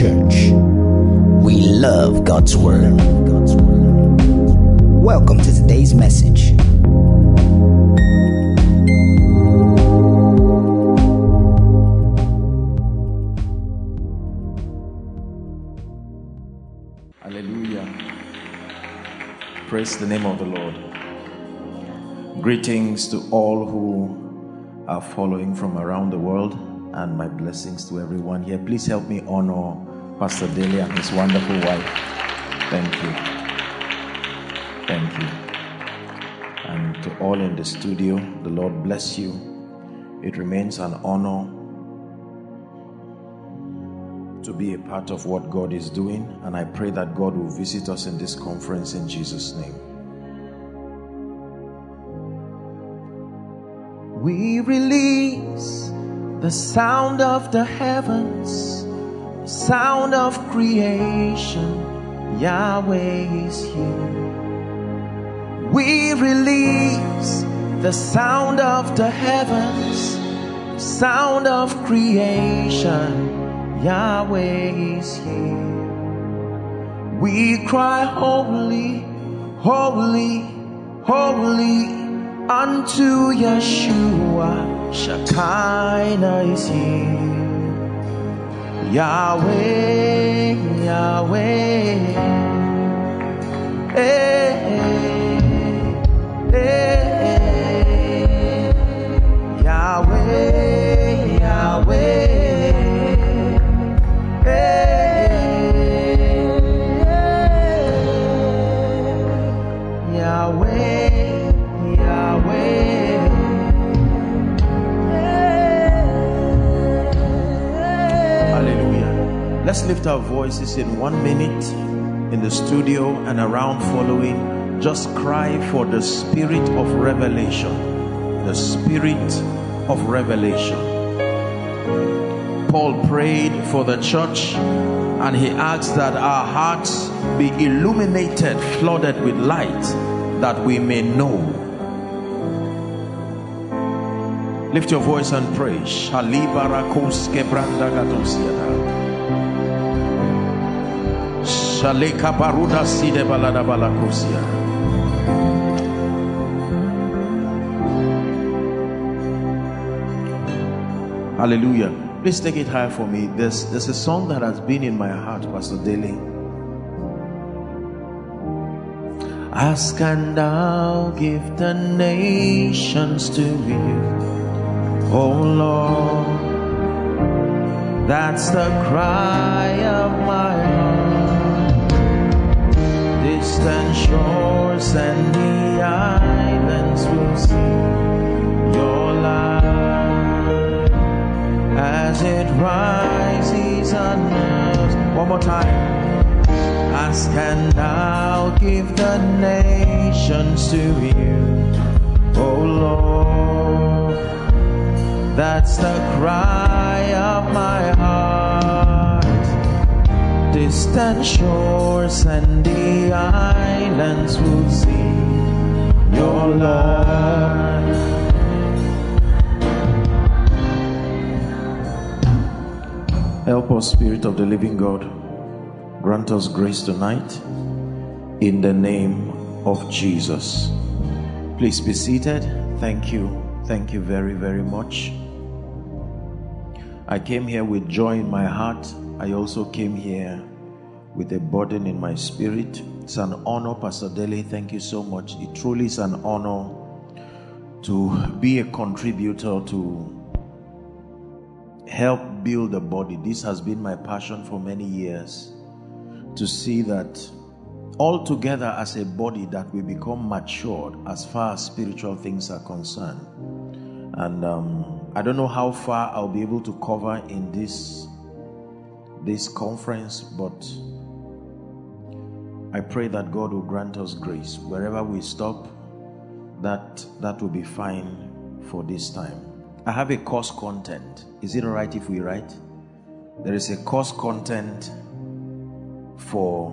Church. We love God's Word. Welcome to today's message. Hallelujah. Praise the name of the Lord. Greetings to all who are following from around the world, and my blessings to everyone here. Please help me honor Pastor Dele and his wonderful wife. Thank you. Thank you. And to all in the studio, the Lord bless you. It remains an honor to be a part of what God is doing, and I pray that God will visit us in this conference in Jesus' name. We release the sound of the heavens, sound of creation. Yahweh is here. We release the sound of the heavens, sound of creation. Yahweh is here. We cry, Holy, Holy, Holy unto Yeshua. Shekinah is here. Yahweh, Yahweh. Hey, hey, Yahweh, Yahweh. Yahweh, Let's lift our voices in one minute in the studio and around following. Just cry for the spirit of revelation. The spirit of revelation. Paul prayed for the church and he asked that our hearts be illuminated, flooded with light, that we may know. Lift your voice and pray. Shaleka baruda side balada. Hallelujah. Please take it high for me. There's, there's a song that has been in my heart, Pastor Dele. Ask and I'll give the nations to you, oh Lord. That's the cry of my. Distant shores and the islands will see your light as it rises on us. One more time. Ask and I'll give the nations to you, oh Lord. That's the cry of my heart. Distant shores and the islands will see your light. Help us, Spirit of the living God. Grant us grace tonight in the name of Jesus. Please be seated. Thank you. Thank you very, very much. I came here with joy in my heart. I also came here with a burden in my spirit. It's an honor, Pastor Dele. Thank you so much. It truly is an honor to be a contributor to help build the body. This has been my passion for many years to see that all together as a body that we become matured as far as spiritual things are concerned. And um, I don't know how far I'll be able to cover in this this conference, but I pray that God will grant us grace wherever we stop. That that will be fine for this time. I have a course content. Is it all right if we write? There is a course content for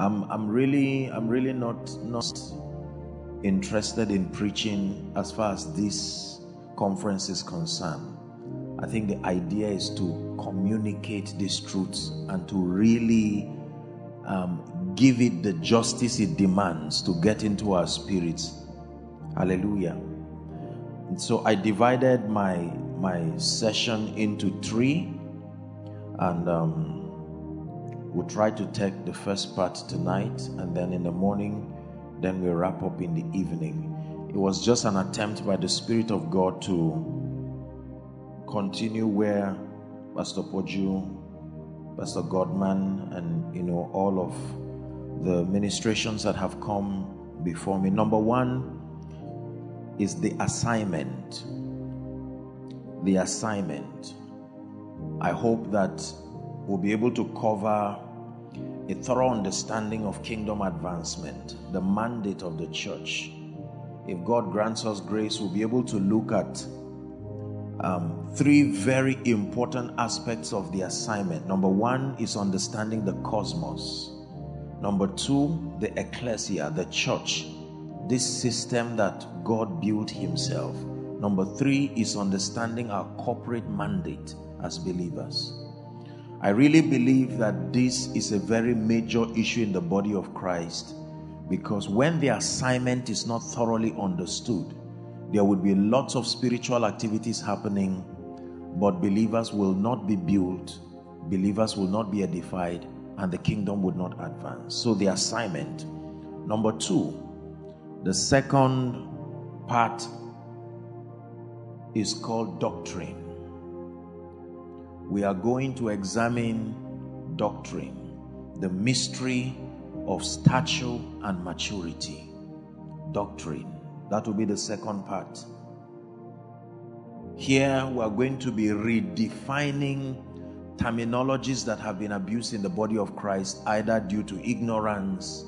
I'm I'm really I'm really not not interested in preaching as far as this conference is concerned. I think the idea is to communicate these truths and to really um, give it the justice it demands to get into our spirits. Hallelujah. And so I divided my my session into three, and um, we'll try to take the first part tonight, and then in the morning, then we'll wrap up in the evening. It was just an attempt by the Spirit of God to continue where Pastor Poju, Pastor Godman, and you know all of the ministrations that have come before me. Number one is the assignment. The assignment. I hope that we'll be able to cover a thorough understanding of kingdom advancement, the mandate of the church. If God grants us grace, we'll be able to look at um, three very important aspects of the assignment. Number one is understanding the cosmos. Number two, the ecclesia, the church, this system that God built Himself. Number three is understanding our corporate mandate as believers. I really believe that this is a very major issue in the body of Christ because when the assignment is not thoroughly understood, there would be lots of spiritual activities happening, but believers will not be built, believers will not be edified, and the kingdom would not advance. So, the assignment. Number two, the second part is called doctrine. We are going to examine doctrine, the mystery of stature and maturity. Doctrine. That will be the second part. Here we are going to be redefining terminologies that have been abused in the body of Christ, either due to ignorance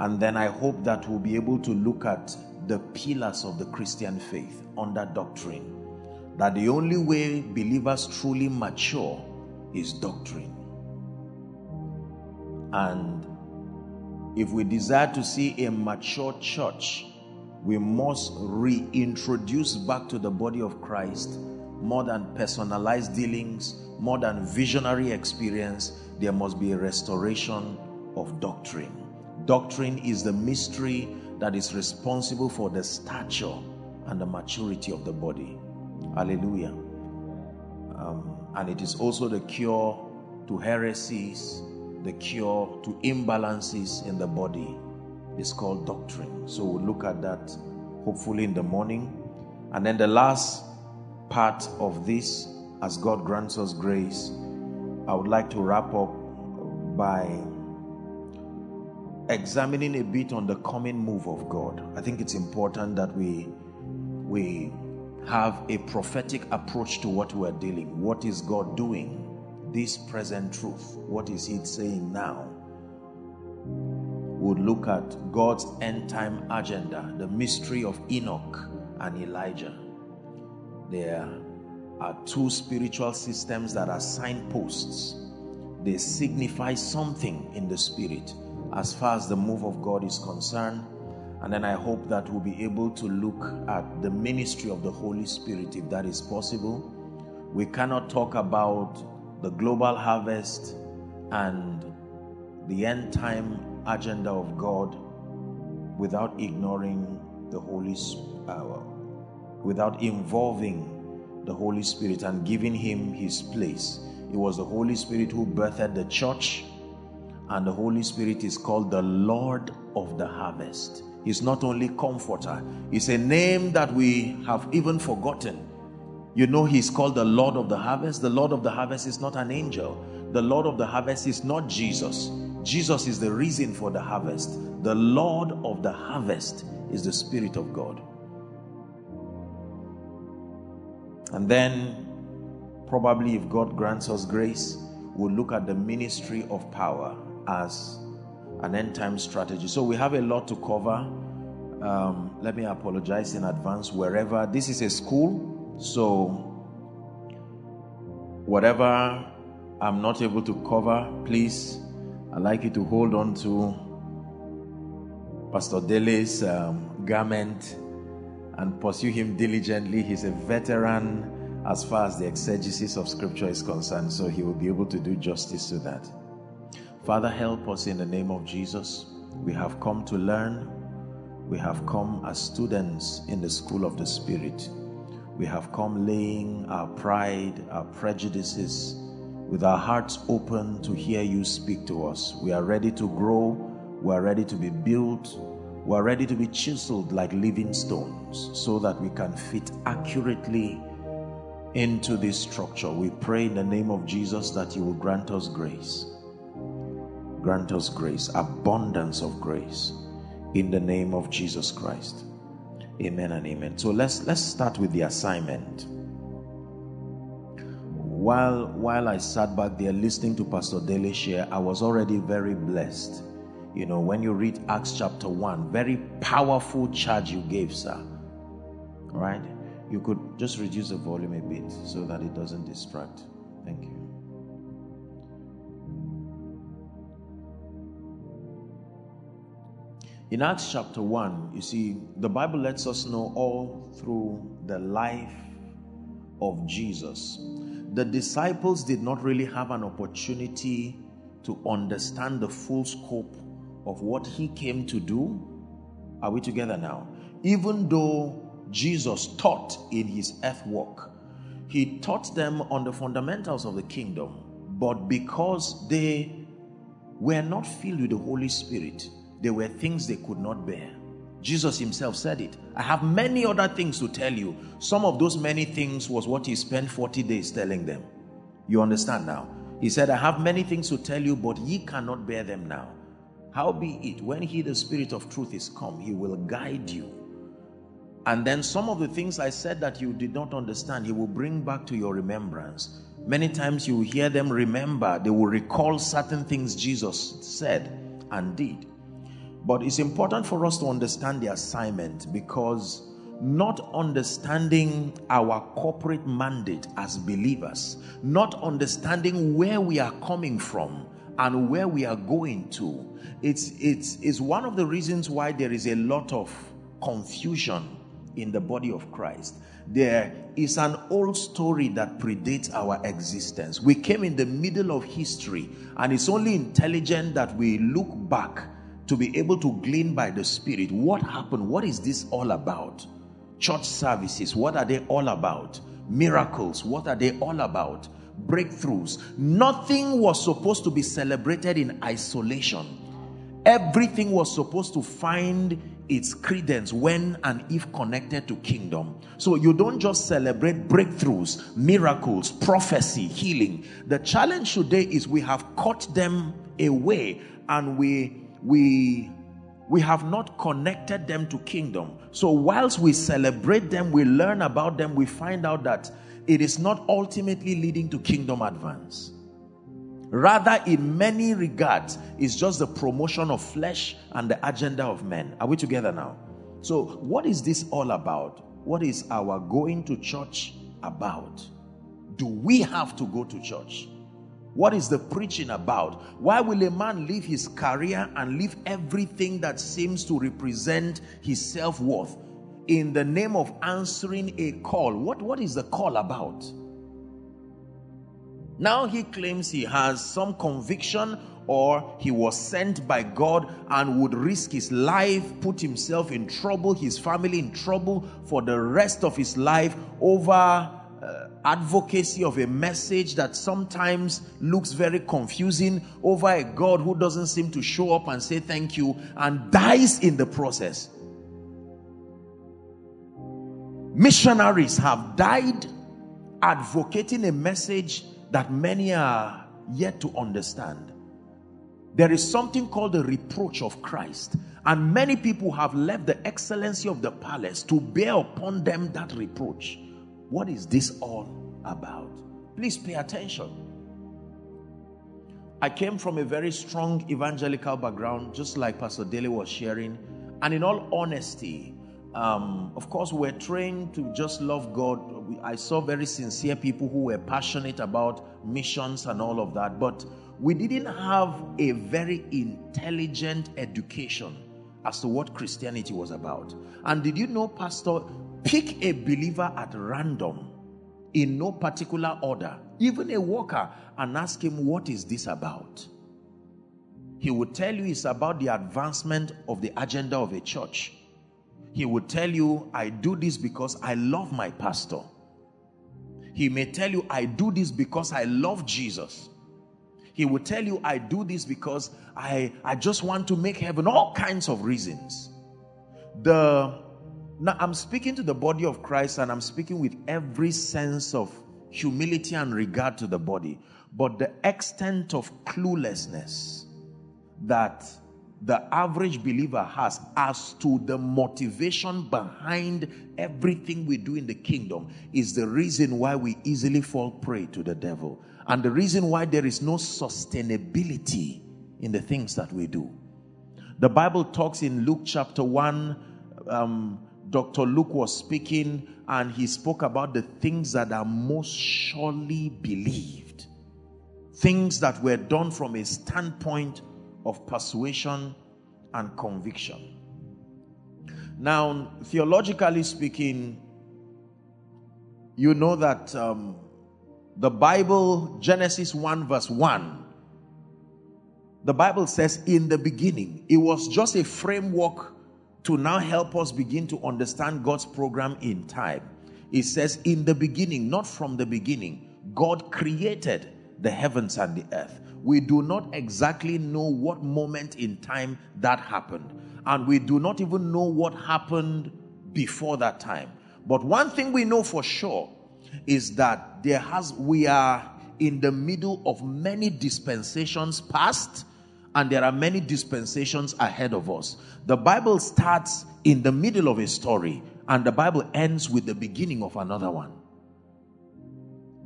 and then I hope that we'll be able to look at the pillars of the Christian faith under doctrine. That the only way believers truly mature is doctrine. And if we desire to see a mature church, we must reintroduce back to the body of Christ more than personalized dealings, more than visionary experience. There must be a restoration of doctrine. Doctrine is the mystery that is responsible for the stature and the maturity of the body. Hallelujah. Um, and it is also the cure to heresies, the cure to imbalances in the body. It's called doctrine. So we'll look at that hopefully in the morning. And then the last part of this, as God grants us grace, I would like to wrap up by examining a bit on the coming move of God. I think it's important that we we have a prophetic approach to what we're dealing. What is God doing? This present truth. What is He saying now? We'll look at God's end time agenda, the mystery of Enoch and Elijah. There are two spiritual systems that are signposts. They signify something in the spirit as far as the move of God is concerned. And then I hope that we'll be able to look at the ministry of the Holy Spirit if that is possible. We cannot talk about the global harvest and the end time agenda of God without ignoring the Holy Spirit, uh, without involving the Holy Spirit and giving him his place. It was the Holy Spirit who birthed the church and the Holy Spirit is called the Lord of the harvest. He's not only comforter, it's a name that we have even forgotten. You know, he's called the Lord of the harvest. The Lord of the harvest is not an angel, the Lord of the harvest is not Jesus. Jesus is the reason for the harvest. The Lord of the harvest is the Spirit of God. And then, probably, if God grants us grace, we'll look at the ministry of power as an end time strategy. So we have a lot to cover. Um, let me apologize in advance wherever this is a school, so whatever I'm not able to cover, please, I'd like you to hold on to Pastor Dele's um, garment and pursue him diligently. He's a veteran as far as the exegesis of scripture is concerned, so he will be able to do justice to that. Father, help us in the name of Jesus. We have come to learn. We have come as students in the school of the Spirit. We have come laying our pride, our prejudices, with our hearts open to hear you speak to us. We are ready to grow. We are ready to be built. We are ready to be chiseled like living stones so that we can fit accurately into this structure. We pray in the name of Jesus that you will grant us grace. Grant us grace, abundance of grace in the name of Jesus Christ. Amen and amen. So let's let's start with the assignment. While while I sat back there listening to Pastor Dele share, I was already very blessed. You know, when you read Acts chapter 1, very powerful charge you gave, sir. Right? You could just reduce the volume a bit so that it doesn't distract. Thank you. In Acts chapter 1, you see, the Bible lets us know all through the life of Jesus. The disciples did not really have an opportunity to understand the full scope of what he came to do. Are we together now? Even though Jesus taught in his earth walk, he taught them on the fundamentals of the kingdom, but because they were not filled with the Holy Spirit, there were things they could not bear. Jesus himself said it. I have many other things to tell you. Some of those many things was what he spent 40 days telling them. You understand now? He said, I have many things to tell you, but ye cannot bear them now. How be it, when he, the Spirit of truth, is come, he will guide you. And then some of the things I said that you did not understand, he will bring back to your remembrance. Many times you hear them remember, they will recall certain things Jesus said and did. But it's important for us to understand the assignment because not understanding our corporate mandate as believers, not understanding where we are coming from and where we are going to, it's, it's, it's one of the reasons why there is a lot of confusion in the body of Christ. There is an old story that predates our existence. We came in the middle of history, and it's only intelligent that we look back to be able to glean by the Spirit what happened, what is this all about? Church services, what are they all about? Miracles, what are they all about? Breakthroughs. Nothing was supposed to be celebrated in isolation. Everything was supposed to find its credence when and if connected to kingdom. So you don't just celebrate breakthroughs, miracles, prophecy, healing. The challenge today is we have cut them away and we we we have not connected them to kingdom. So whilst we celebrate them, we learn about them, we find out that it is not ultimately leading to kingdom advance. Rather, in many regards, it's just the promotion of flesh and the agenda of men. Are we together now? So, what is this all about? What is our going to church about? Do we have to go to church? What is the preaching about? Why will a man leave his career and leave everything that seems to represent his self worth in the name of answering a call? What, what is the call about? Now he claims he has some conviction or he was sent by God and would risk his life, put himself in trouble, his family in trouble for the rest of his life over advocacy of a message that sometimes looks very confusing over a God who doesn't seem to show up and say thank you and dies in the process. Missionaries have died advocating a message that many are yet to understand. There is something called the reproach of Christ, and many people have left the excellency of the palace to bear upon them that reproach. What is this all about? Please pay attention. I came from a very strong evangelical background, just like Pastor Dele was sharing. And in all honesty, um, of course, we're trained to just love God. I saw very sincere people who were passionate about missions and all of that, but we didn't have a very intelligent education as to what Christianity was about. And did you know, Pastor, pick a believer at random in no particular order, even a worker, and ask him, What is this about? He would tell you it's about the advancement of the agenda of a church. He would tell you, I do this because I love my pastor. He may tell you, I do this because I love Jesus. He would tell you, I do this because I, I just want to make heaven. All kinds of reasons. The now I'm speaking to the body of Christ and I'm speaking with every sense of humility and regard to the body. But the extent of cluelessness that the average believer has as to the motivation behind everything we do in the kingdom is the reason why we easily fall prey to the devil and the reason why there is no sustainability in the things that we do. The Bible talks in Luke chapter 1. Um, Dr. Luke was speaking and he spoke about the things that are most surely believed. Things that were done from a standpoint of persuasion and conviction. Now, theologically speaking, you know that um, the Bible, Genesis 1, verse 1, the Bible says, in the beginning, it was just a framework to now help us begin to understand God's program in time. It says, in the beginning, not from the beginning, God created the heavens and the earth. We do not exactly know what moment in time that happened. And we do not even know what happened before that time. But one thing we know for sure is that there has we are in the middle of many dispensations past and there are many dispensations ahead of us. The Bible starts in the middle of a story and the Bible ends with the beginning of another one.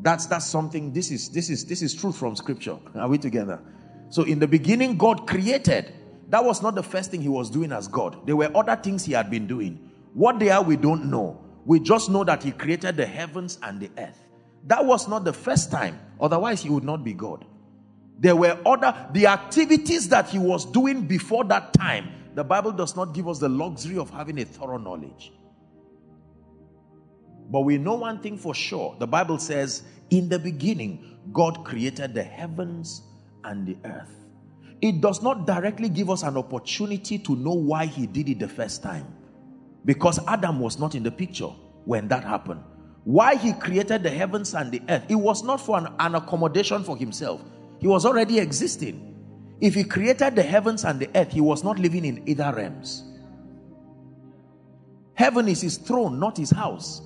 That's that's something this is this is this is truth from scripture. Are we together? So in the beginning God created. That was not the first thing he was doing as God. There were other things he had been doing. What they are we don't know. We just know that he created the heavens and the earth. That was not the first time. Otherwise he would not be God. There were other the activities that he was doing before that time. The Bible does not give us the luxury of having a thorough knowledge. But we know one thing for sure. The Bible says, in the beginning, God created the heavens and the earth. It does not directly give us an opportunity to know why he did it the first time. Because Adam was not in the picture when that happened. Why he created the heavens and the earth, it was not for an, an accommodation for himself. He was already existing. If he created the heavens and the earth, he was not living in either realms. Heaven is his throne, not his house.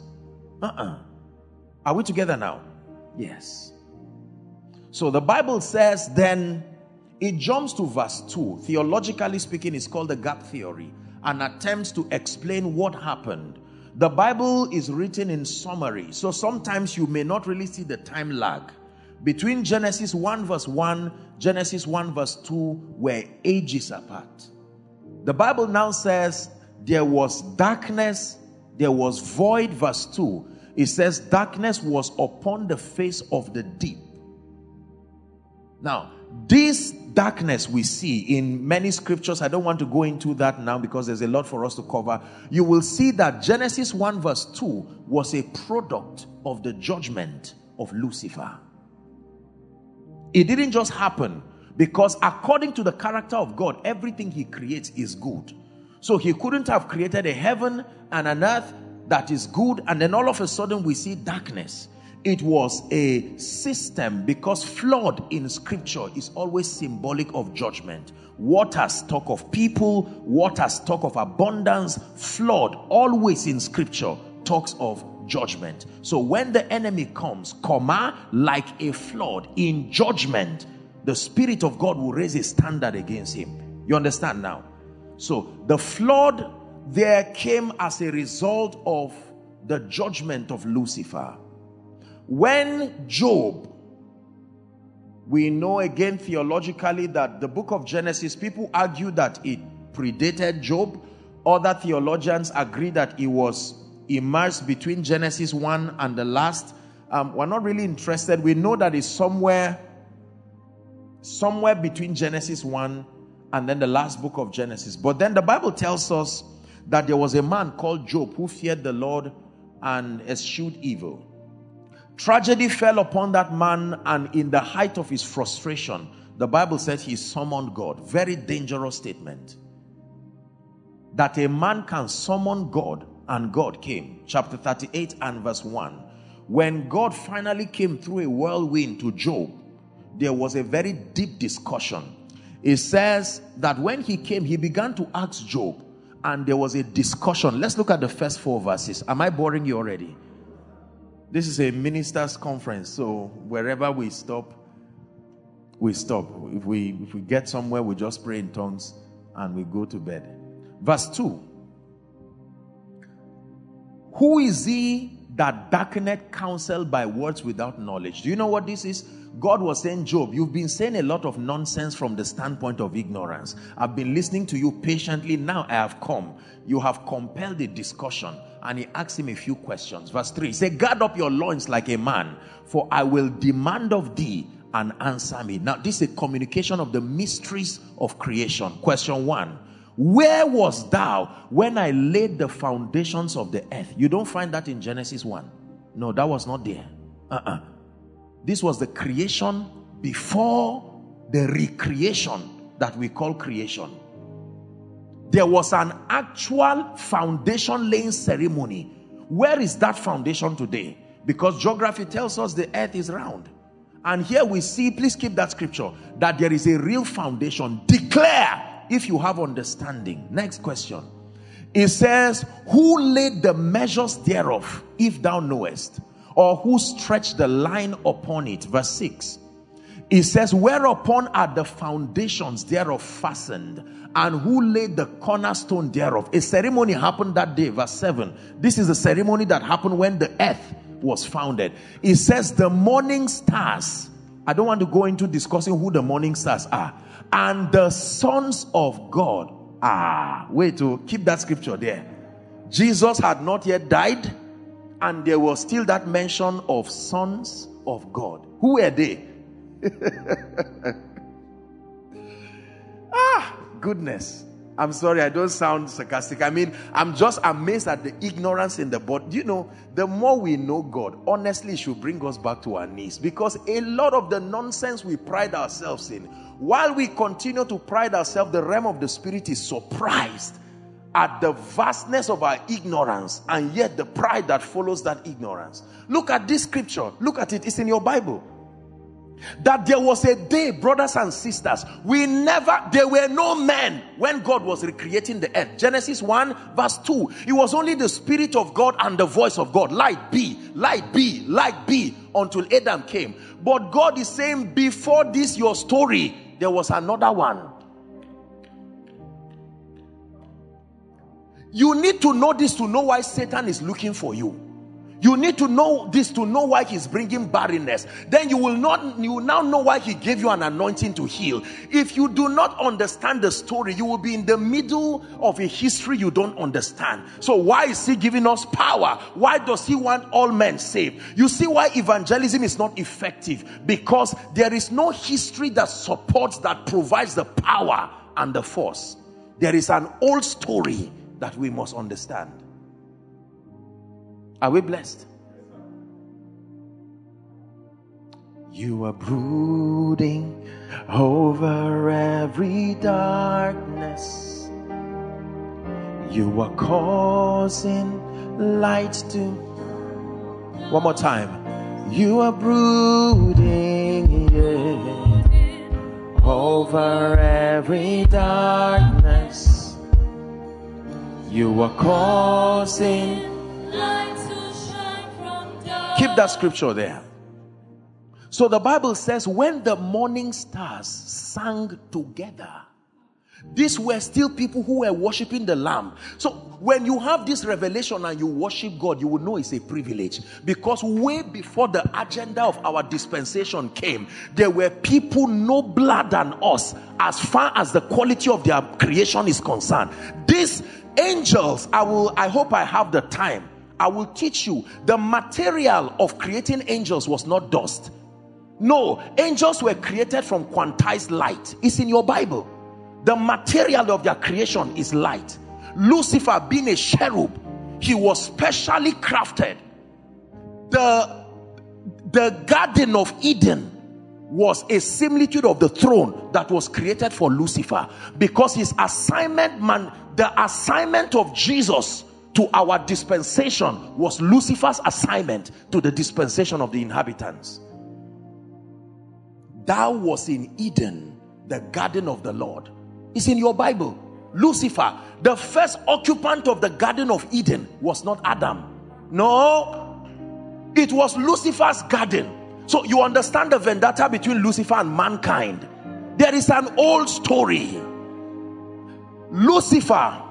Uh-uh. Are we together now? Yes. So the Bible says then it jumps to verse 2. Theologically speaking, it's called the gap theory and attempts to explain what happened. The Bible is written in summary. So sometimes you may not really see the time lag. Between Genesis 1 verse 1, Genesis 1 verse 2 were ages apart. The Bible now says there was darkness there was void, verse 2. It says, Darkness was upon the face of the deep. Now, this darkness we see in many scriptures, I don't want to go into that now because there's a lot for us to cover. You will see that Genesis 1, verse 2 was a product of the judgment of Lucifer. It didn't just happen because, according to the character of God, everything He creates is good. So he couldn't have created a heaven and an earth that is good, and then all of a sudden we see darkness. It was a system because flood in scripture is always symbolic of judgment. Waters talk of people, waters talk of abundance, flood always in scripture talks of judgment. So when the enemy comes, comma, like a flood in judgment, the Spirit of God will raise a standard against him. You understand now? So the flood there came as a result of the judgment of Lucifer. When Job, we know again theologically that the book of Genesis, people argue that it predated Job. Other theologians agree that it was immersed between Genesis 1 and the last. Um, we're not really interested. We know that it's somewhere, somewhere between Genesis 1 and then the last book of Genesis. But then the Bible tells us that there was a man called Job who feared the Lord and eschewed evil. Tragedy fell upon that man, and in the height of his frustration, the Bible says he summoned God. Very dangerous statement. That a man can summon God, and God came. Chapter 38 and verse 1. When God finally came through a whirlwind to Job, there was a very deep discussion. It says that when he came, he began to ask Job, and there was a discussion. Let's look at the first four verses. Am I boring you already? This is a ministers' conference, so wherever we stop, we stop. If we if we get somewhere, we just pray in tongues and we go to bed. Verse 2. Who is he that darkeneth counsel by words without knowledge? Do you know what this is? God was saying, Job, you've been saying a lot of nonsense from the standpoint of ignorance. I've been listening to you patiently. Now I have come. You have compelled a discussion. And he asked him a few questions. Verse 3 Say, Guard up your loins like a man, for I will demand of thee and answer me. Now, this is a communication of the mysteries of creation. Question one Where was thou when I laid the foundations of the earth? You don't find that in Genesis 1. No, that was not there. Uh uh this was the creation before the recreation that we call creation. There was an actual foundation laying ceremony. Where is that foundation today? Because geography tells us the earth is round. And here we see, please keep that scripture, that there is a real foundation. Declare if you have understanding. Next question. It says, Who laid the measures thereof, if thou knowest? or who stretched the line upon it. Verse 6. It says, Whereupon are the foundations thereof fastened, and who laid the cornerstone thereof? A ceremony happened that day. Verse 7. This is a ceremony that happened when the earth was founded. It says, The morning stars. I don't want to go into discussing who the morning stars are. And the sons of God. Ah, wait to keep that scripture there. Jesus had not yet died and there was still that mention of sons of God. Who were they? ah, goodness. I'm sorry, I don't sound sarcastic. I mean, I'm just amazed at the ignorance in the body. You know, the more we know God, honestly, should bring us back to our knees because a lot of the nonsense we pride ourselves in, while we continue to pride ourselves, the realm of the spirit is surprised at the vastness of our ignorance and yet the pride that follows that ignorance. Look at this scripture. Look at it. It's in your Bible. That there was a day, brothers and sisters, we never, there were no men when God was recreating the earth. Genesis 1, verse 2. It was only the Spirit of God and the voice of God. Light be, light be, light be, until Adam came. But God is saying, before this, your story, there was another one You need to know this to know why Satan is looking for you. You need to know this to know why he's bringing barrenness. Then you will not, you will now know why he gave you an anointing to heal. If you do not understand the story, you will be in the middle of a history you don't understand. So why is he giving us power? Why does he want all men saved? You see why evangelism is not effective? Because there is no history that supports, that provides the power and the force. There is an old story that we must understand. Are we blessed? You are brooding over every darkness. You are causing light to. One more time. You are brooding yeah, over every darkness. You are causing Keep that scripture there. So the Bible says, when the morning stars sang together, these were still people who were worshiping the Lamb. So when you have this revelation and you worship God, you will know it's a privilege. Because way before the agenda of our dispensation came, there were people nobler than us as far as the quality of their creation is concerned. These angels, I will, I hope I have the time. I will teach you the material of creating angels was not dust. No, angels were created from quantized light. It's in your Bible. The material of their creation is light. Lucifer, being a cherub, he was specially crafted. The the Garden of Eden was a similitude of the throne that was created for Lucifer because his assignment man the assignment of Jesus to our dispensation was Lucifer's assignment to the dispensation of the inhabitants. That was in Eden the garden of the Lord. It's in your Bible. Lucifer the first occupant of the garden of Eden was not Adam. No it was Lucifer's garden. So you understand the vendetta between Lucifer and mankind. There is an old story. Lucifer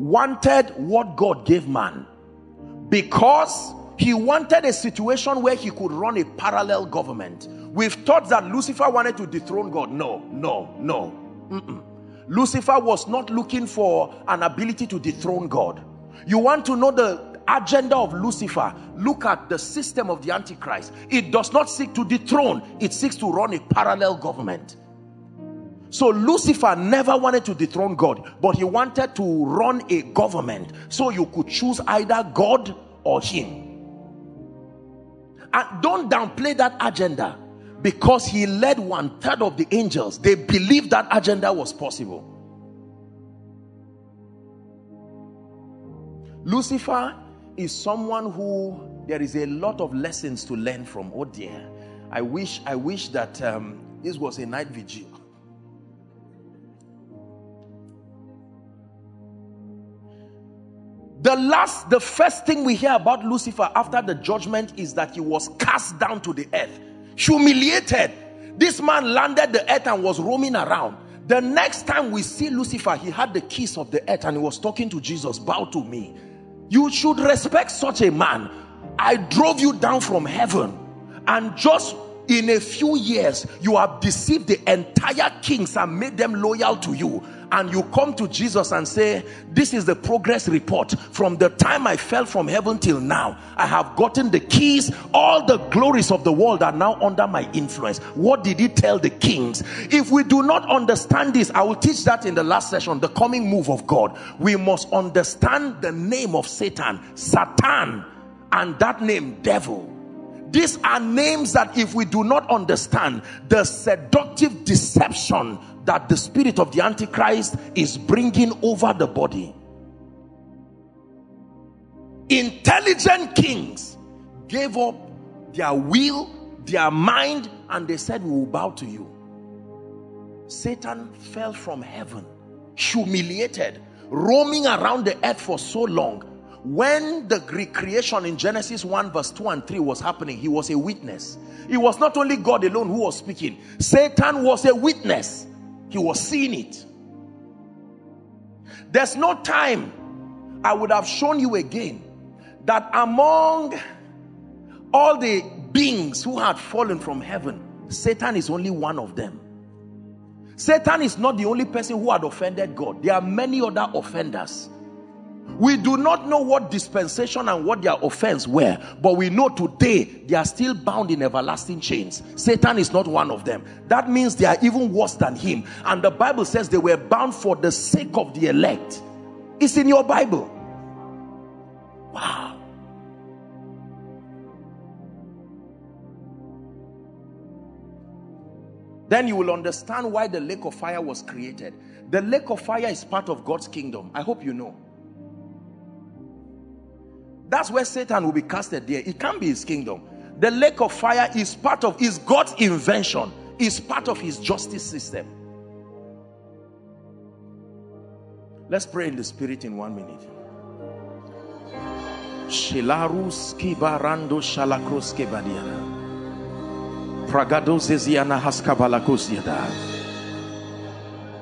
wanted what God gave man because he wanted a situation where he could run a parallel government. We've thought that Lucifer wanted to dethrone God. No, no, no. Mm -mm. Lucifer was not looking for an ability to dethrone God. You want to know the agenda of Lucifer, look at the system of the Antichrist. It does not seek to dethrone, it seeks to run a parallel government. So Lucifer never wanted to dethrone God, but he wanted to run a government so you could choose either God or him. And don't downplay that agenda because he led one third of the angels. They believed that agenda was possible. Lucifer is someone who there is a lot of lessons to learn from. Oh dear. I wish, I wish that um, this was a night vigil. The last, the first thing we hear about Lucifer after the judgment is that he was cast down to the earth, humiliated. This man landed the earth and was roaming around. The next time we see Lucifer, he had the keys of the earth and he was talking to Jesus, bow to me. You should respect such a man. I drove you down from heaven and just in a few years you have deceived the entire kings and made them loyal to you and you come to Jesus and say this is the progress report. From the time I fell from heaven till now I have gotten the keys. All the glories of the world are now under my influence. What did he tell the kings? If we do not understand this I will teach that in the last session the coming move of God. We must understand the name of Satan Satan and that name devil. These are names that if we do not understand the seductive deception that the spirit of the Antichrist is bringing over the body. Intelligent kings gave up their will, their mind, and they said, We will bow to you. Satan fell from heaven, humiliated, roaming around the earth for so long when the recreation in Genesis 1 verse 2 and 3 was happening, he was a witness. It was not only God alone who was speaking. Satan was a witness. He was seeing it. There's no time I would have shown you again that among all the beings who had fallen from heaven, Satan is only one of them. Satan is not the only person who had offended God. There are many other offenders. We do not know what dispensation and what their offense were, but we know today they are still bound in everlasting chains. Satan is not one of them. That means they are even worse than him. And the Bible says they were bound for the sake of the elect. It's in your Bible. Wow. Then you will understand why the lake of fire was created. The lake of fire is part of God's kingdom. I hope you know. That's where Satan will be casted there. It can't be his kingdom. The lake of fire is part of, is God's invention. Is part of his justice system. Let's pray in the spirit in one minute. Shilarus kibarando shalakros kebadiana. Pragado zeziana haskabalakusiada.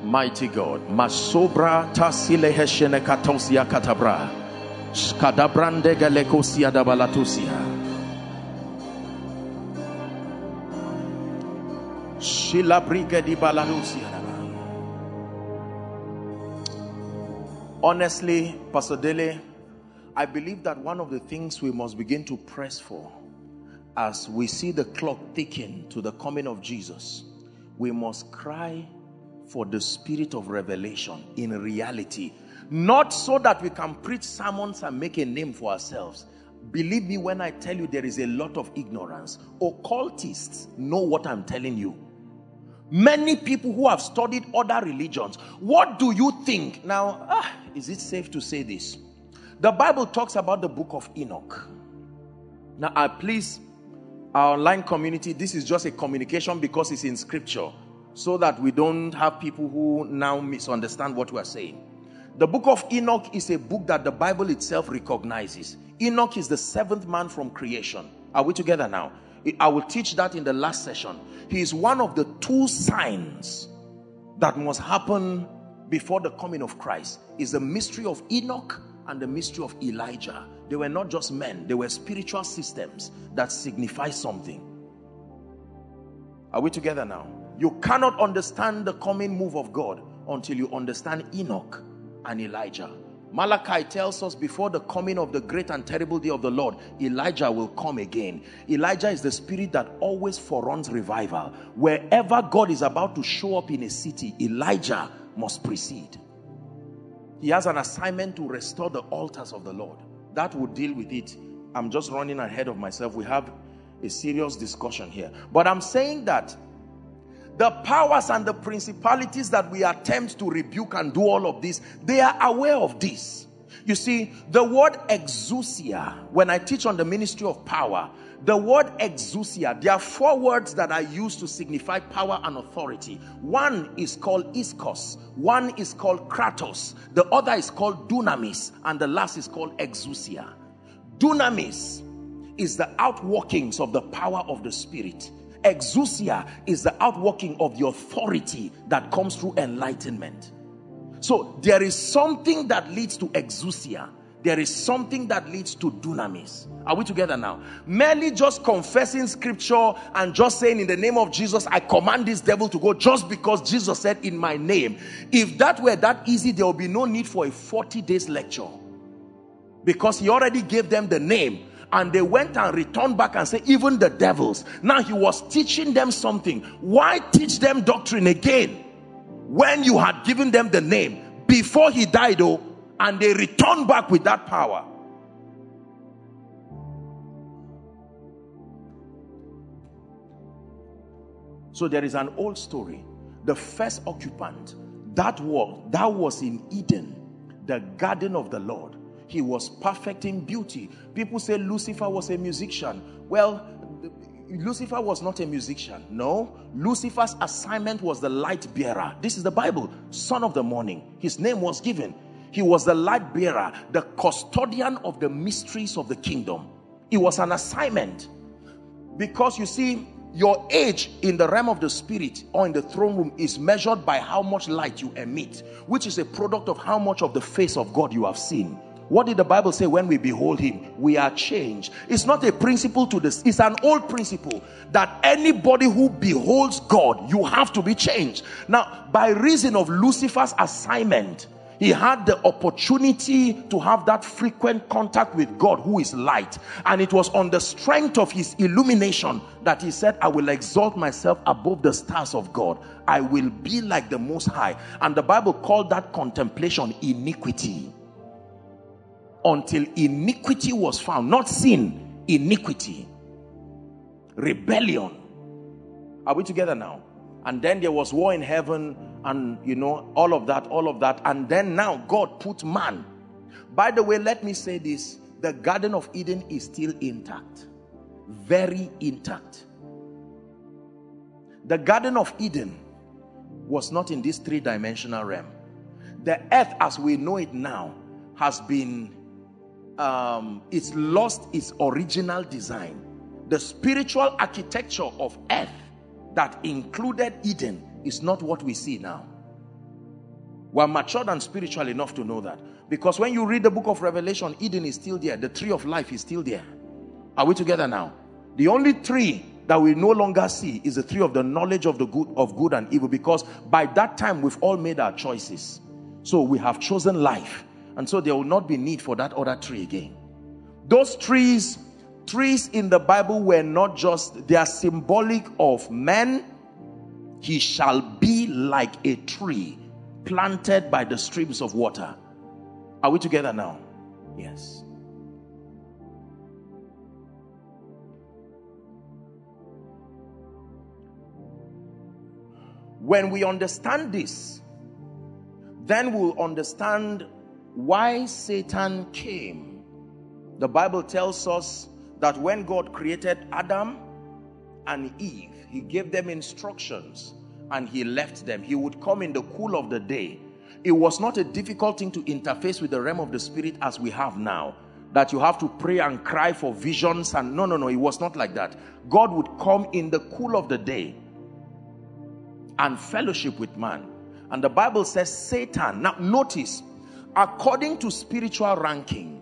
Mighty God. Masobra tasile heshene katosia katabra. Skadabrande galekosia da balatusia. Shilabriga di balalusia. Honestly, Pastor Dele, I believe that one of the things we must begin to press for as we see the clock ticking to the coming of Jesus, we must cry for the spirit of revelation in reality not so that we can preach sermons and make a name for ourselves Believe me when I tell you there is a lot of ignorance. Occultists know what I'm telling you. Many people who have studied other religions, what do you think? Now, ah, is it safe to say this? The Bible talks about the book of Enoch. Now, I please, our online community, this is just a communication because it's in scripture so that we don't have people who now misunderstand what we are saying. The book of Enoch is a book that the Bible itself recognizes. Enoch is the seventh man from creation. Are we together now? I will teach that in the last session. He is one of the two signs that must happen before the coming of Christ. Is the mystery of Enoch and the mystery of Elijah. They were not just men, they were spiritual systems that signify something. Are we together now? You cannot understand the coming move of God until you understand Enoch and Elijah. Malachi tells us before the coming of the great and terrible day of the Lord, Elijah will come again. Elijah is the spirit that always foreruns revival. Wherever God is about to show up in a city, Elijah must precede. He has an assignment to restore the altars of the Lord. That will deal with it. I'm just running ahead of myself. We have a serious discussion here. But I'm saying that the powers and the principalities that we attempt to rebuke and do all of this, they are aware of this. You see, the word exousia, when I teach on the ministry of power, the word exousia, there are four words that are used to signify power and authority. One is called iskos, one is called kratos, the other is called dunamis, and the last is called exousia. Dunamis is the outworkings of the power of the spirit. Exousia is the outworking of the authority that comes through enlightenment. So there is something that leads to exousia. There is something that leads to dunamis. Are we together now? Merely just confessing scripture and just saying in the name of Jesus, I command this devil to go just because Jesus said in my name. If that were that easy, there will be no need for a 40 days lecture. Because he already gave them the name and they went and returned back and said even the devils. Now he was teaching them something. Why teach them doctrine again? When you had given them the name before he died oh and they returned back with that power. So there is an old story. The first occupant that was that was in eden the garden of the lord he was perfect in beauty. People say Lucifer was a musician. Well, Lucifer was not a musician. No, Lucifer's assignment was the light bearer. This is the Bible, son of the morning. His name was given. He was the light bearer, the custodian of the mysteries of the kingdom. It was an assignment. Because you see, your age in the realm of the spirit or in the throne room is measured by how much light you emit, which is a product of how much of the face of God you have seen. What did the Bible say when we behold him? We are changed. It's not a principle to this. It's an old principle that anybody who beholds God, you have to be changed. Now, by reason of Lucifer's assignment, he had the opportunity to have that frequent contact with God who is light. And it was on the strength of his illumination that he said, I will exalt myself above the stars of God. I will be like the most high. And the Bible called that contemplation iniquity until iniquity was found, not sin, iniquity, rebellion. Are we together now? And then there was war in heaven, and you know, all of that, all of that. And then now God put man. By the way, let me say this the Garden of Eden is still intact, very intact. The Garden of Eden was not in this three dimensional realm. The earth, as we know it now, has been um, it's lost its original design. The spiritual architecture of earth that included Eden is not what we see now. We're matured and spiritual enough to know that. Because when you read the book of Revelation, Eden is still there. The tree of life is still there. Are we together now? The only tree that we no longer see is the tree of the knowledge of the good of good and evil because by that time we've all made our choices. So we have chosen life and so there will not be need for that other tree again. Those trees, trees in the Bible were not just, they are symbolic of man. He shall be like a tree planted by the streams of water. Are we together now? Yes. When we understand this, then we'll understand why Satan came. The Bible tells us that when God created Adam and Eve, he gave them instructions and he left them. He would come in the cool of the day. It was not a difficult thing to interface with the realm of the spirit as we have now. That you have to pray and cry for visions and no, no, no, it was not like that. God would come in the cool of the day and fellowship with man. And the Bible says Satan, now notice, according to spiritual ranking,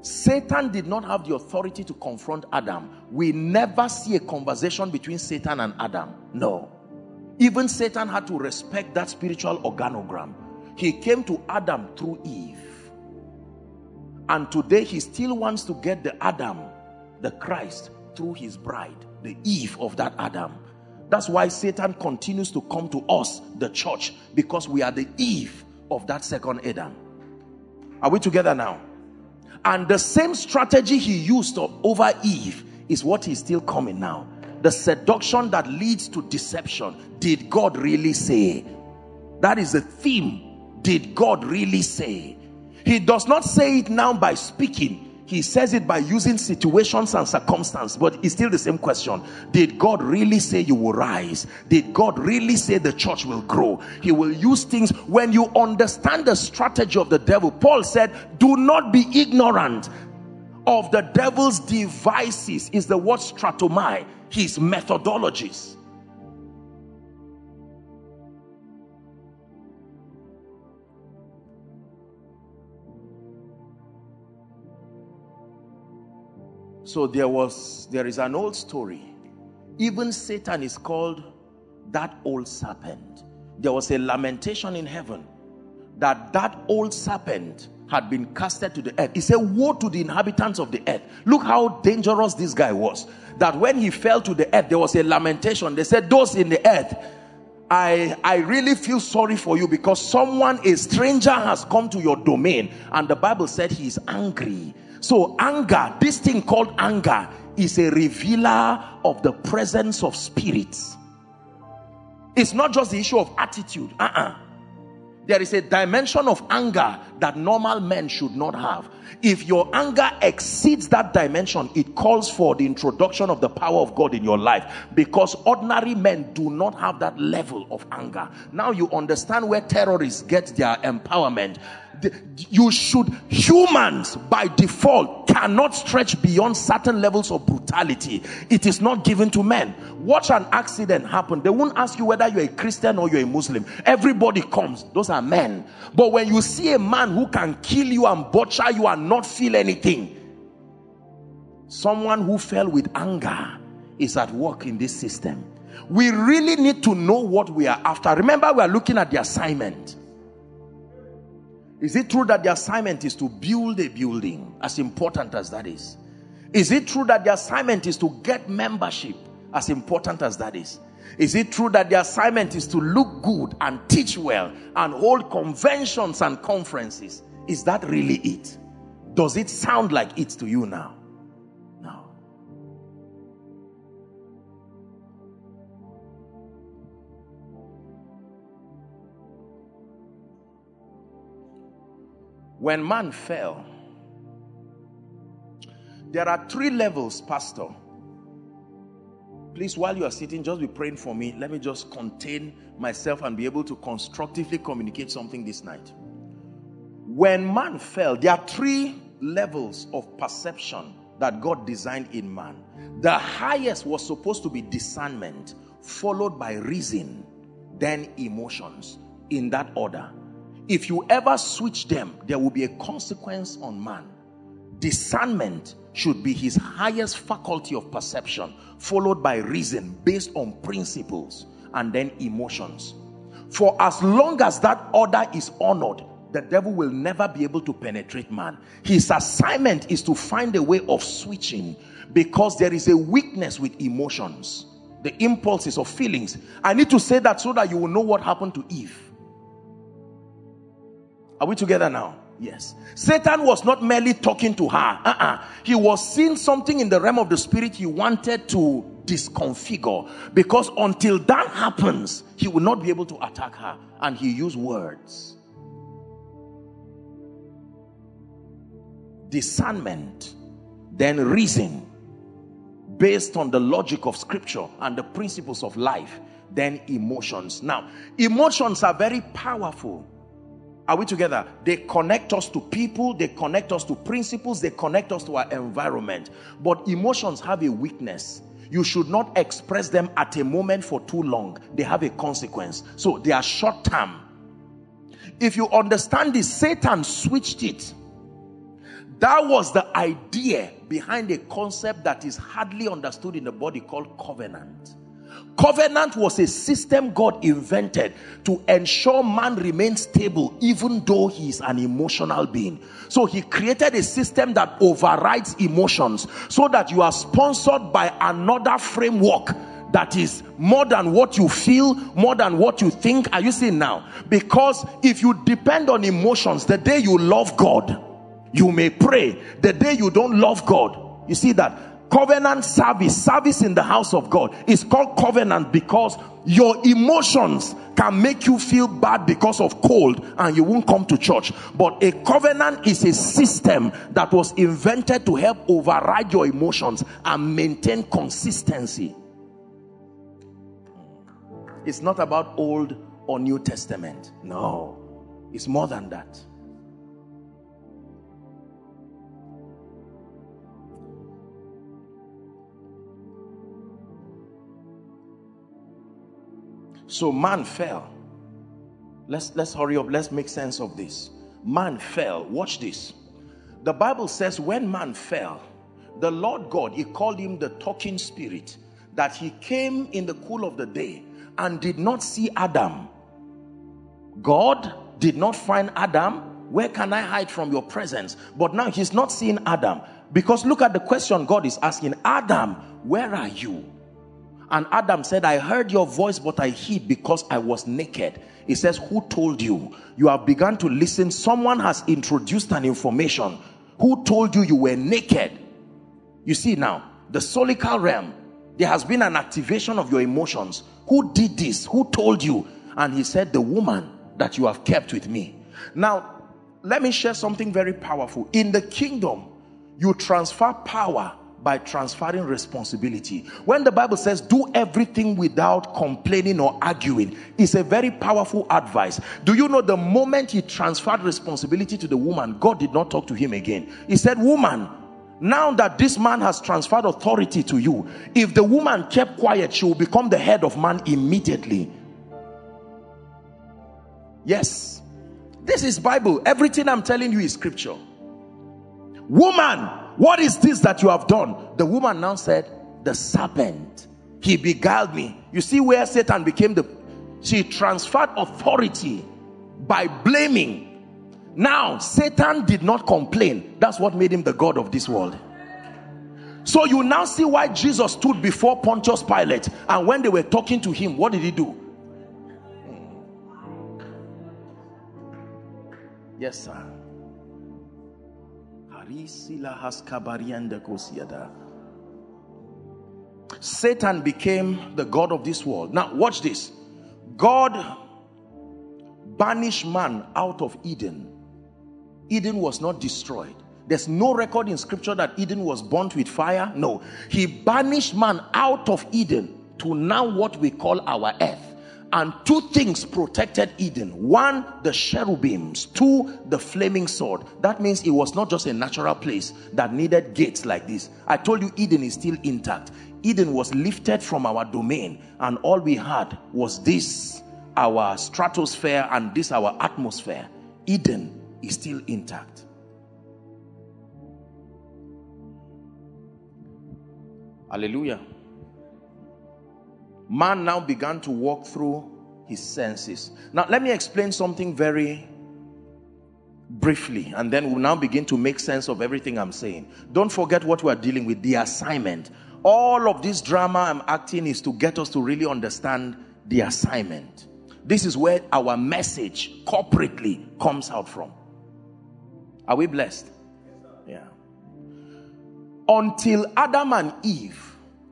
Satan did not have the authority to confront Adam. We never see a conversation between Satan and Adam. No. Even Satan had to respect that spiritual organogram. He came to Adam through Eve. And today he still wants to get the Adam, the Christ, through his bride, the Eve of that Adam. That's why Satan continues to come to us, the church, because we are the Eve of that second Adam. Are we together now? And the same strategy he used over Eve is what is still coming now. The seduction that leads to deception. Did God really say? That is the theme. Did God really say? He does not say it now by speaking he says it by using situations and circumstance but it's still the same question. Did god really say you will rise? Did god really say the church will grow? He will use things. When you understand the strategy of the devil paul said do not be ignorant of the devil's devices is the word stratomai his methodologies So there was, there is an old story. Even Satan is called that old serpent. There was a lamentation in heaven that that old serpent had been casted to the earth. He said, woe to the inhabitants of the earth. Look how dangerous this guy was. That when he fell to the earth, there was a lamentation. They said, those in the earth, I, I really feel sorry for you because someone, a stranger has come to your domain. And the Bible said he is angry so anger, this thing called anger is a revealer of the presence of spirits. It's not just the issue of attitude. Uh-uh. There is a dimension of anger that normal men should not have. If your anger exceeds that dimension, it calls for the introduction of the power of God in your life. Because ordinary men do not have that level of anger. Now you understand where terrorists get their empowerment. You should humans by default cannot stretch beyond certain levels of brutality. It is not given to men. Watch an accident happen. They won't ask you whether you're a christian or you're a muslim. Everybody comes. Those are men. But when you see a man who can kill you and butcher you and not feel anything someone who fell with anger is at work in this system we really need to know what we are after remember we are looking at the assignment is it true that the assignment is to build a building, as important as that is? Is it true that the assignment is to get membership, as important as that is? Is it true that the assignment is to look good and teach well and hold conventions and conferences? Is that really it? Does it sound like it to you now? Now. When man fell, there are three levels, Pastor. Please, while you are sitting, just be praying for me. Let me just contain myself and be able to constructively communicate something this night. When man fell, there are three levels of perception that God designed in man. The highest was supposed to be discernment, followed by reason, then emotions, in that order. If you ever switch them, there will be a consequence on man. Discernment should be his highest faculty of perception, followed by reason based on principles and then emotions. For as long as that order is honored, the devil will never be able to penetrate man. His assignment is to find a way of switching because there is a weakness with emotions, the impulses of feelings. I need to say that so that you will know what happened to Eve. Are we together now? Yes. Satan was not merely talking to her. Uh-uh. He was seeing something in the realm of the spirit he wanted to disconfigure because until that happens, he will not be able to attack her. And he used words. Discernment, then reason, based on the logic of scripture and the principles of life, then emotions. Now, emotions are very powerful are we together? They connect us to people, they connect us to principles, they connect us to our environment. But emotions have a weakness. You should not express them at a moment for too long. They have a consequence. So they are short term. If you understand this, Satan switched it. That was the idea behind a concept that is hardly understood in the body called covenant. Covenant was a system God invented to ensure man remains stable even though he is an emotional being. So he created a system that overrides emotions so that you are sponsored by another framework that is more than what you feel, more than what you think. Are you seeing now? Because if you depend on emotions, the day you love God, you may pray. The day you don't love God, you see that? Covenant service service in the house of god is called covenant because your emotions can make you feel bad because of cold and you won't come to church. But a covenant is a system that was invented to help override your emotions and maintain consistency. It's not about old or new testament. No. It's more than that So man fell. Let's let's hurry up. Let's make sense of this. Man fell. Watch this. The Bible says when man fell, the Lord God, he called him the talking spirit, that he came in the cool of the day and did not see Adam. God did not find Adam. Where can I hide from your presence? But now he's not seeing Adam. Because look at the question God is asking Adam, where are you? And Adam said, I heard your voice, but I hid because I was naked. He says, Who told you? You have begun to listen. Someone has introduced an information. Who told you you were naked? You see now, the soulical realm, there has been an activation of your emotions. Who did this? Who told you? And he said, The woman that you have kept with me. Now, let me share something very powerful. In the kingdom, you transfer power by transferring responsibility. When the Bible says do everything without complaining or arguing, it's a very powerful advice. Do you know the moment he transferred responsibility to the woman, God did not talk to him again. He said, Woman, now that this man has transferred authority to you, if the woman kept quiet, she will become the head of man immediately. Yes. This is Bible. Everything I'm telling you is scripture. Woman, what is this that you have done? The woman now said, The serpent. He beguiled me. You see where Satan became the. She transferred authority by blaming. Now, Satan did not complain. That's what made him the God of this world. So you now see why Jesus stood before Pontius Pilate. And when they were talking to him, what did he do? Yes, sir. Satan became the God of this world. Now, watch this. God banished man out of Eden. Eden was not destroyed. There's no record in scripture that Eden was burnt with fire. No. He banished man out of Eden to now what we call our earth and two things protected Eden. One, the cherubims. Two, the flaming sword. That means it was not just a natural place that needed gates like this. I told you Eden is still intact. Eden was lifted from our domain and all we had was this, our stratosphere and this, our atmosphere. Eden is still intact. Hallelujah man now began to walk through his senses. Now, let me explain something very briefly, and then we'll now begin to make sense of everything I'm saying. Don't forget what we're dealing with the assignment. All of this drama I'm acting is to get us to really understand the assignment. This is where our message corporately comes out from. Are we blessed? Yeah. Until Adam and Eve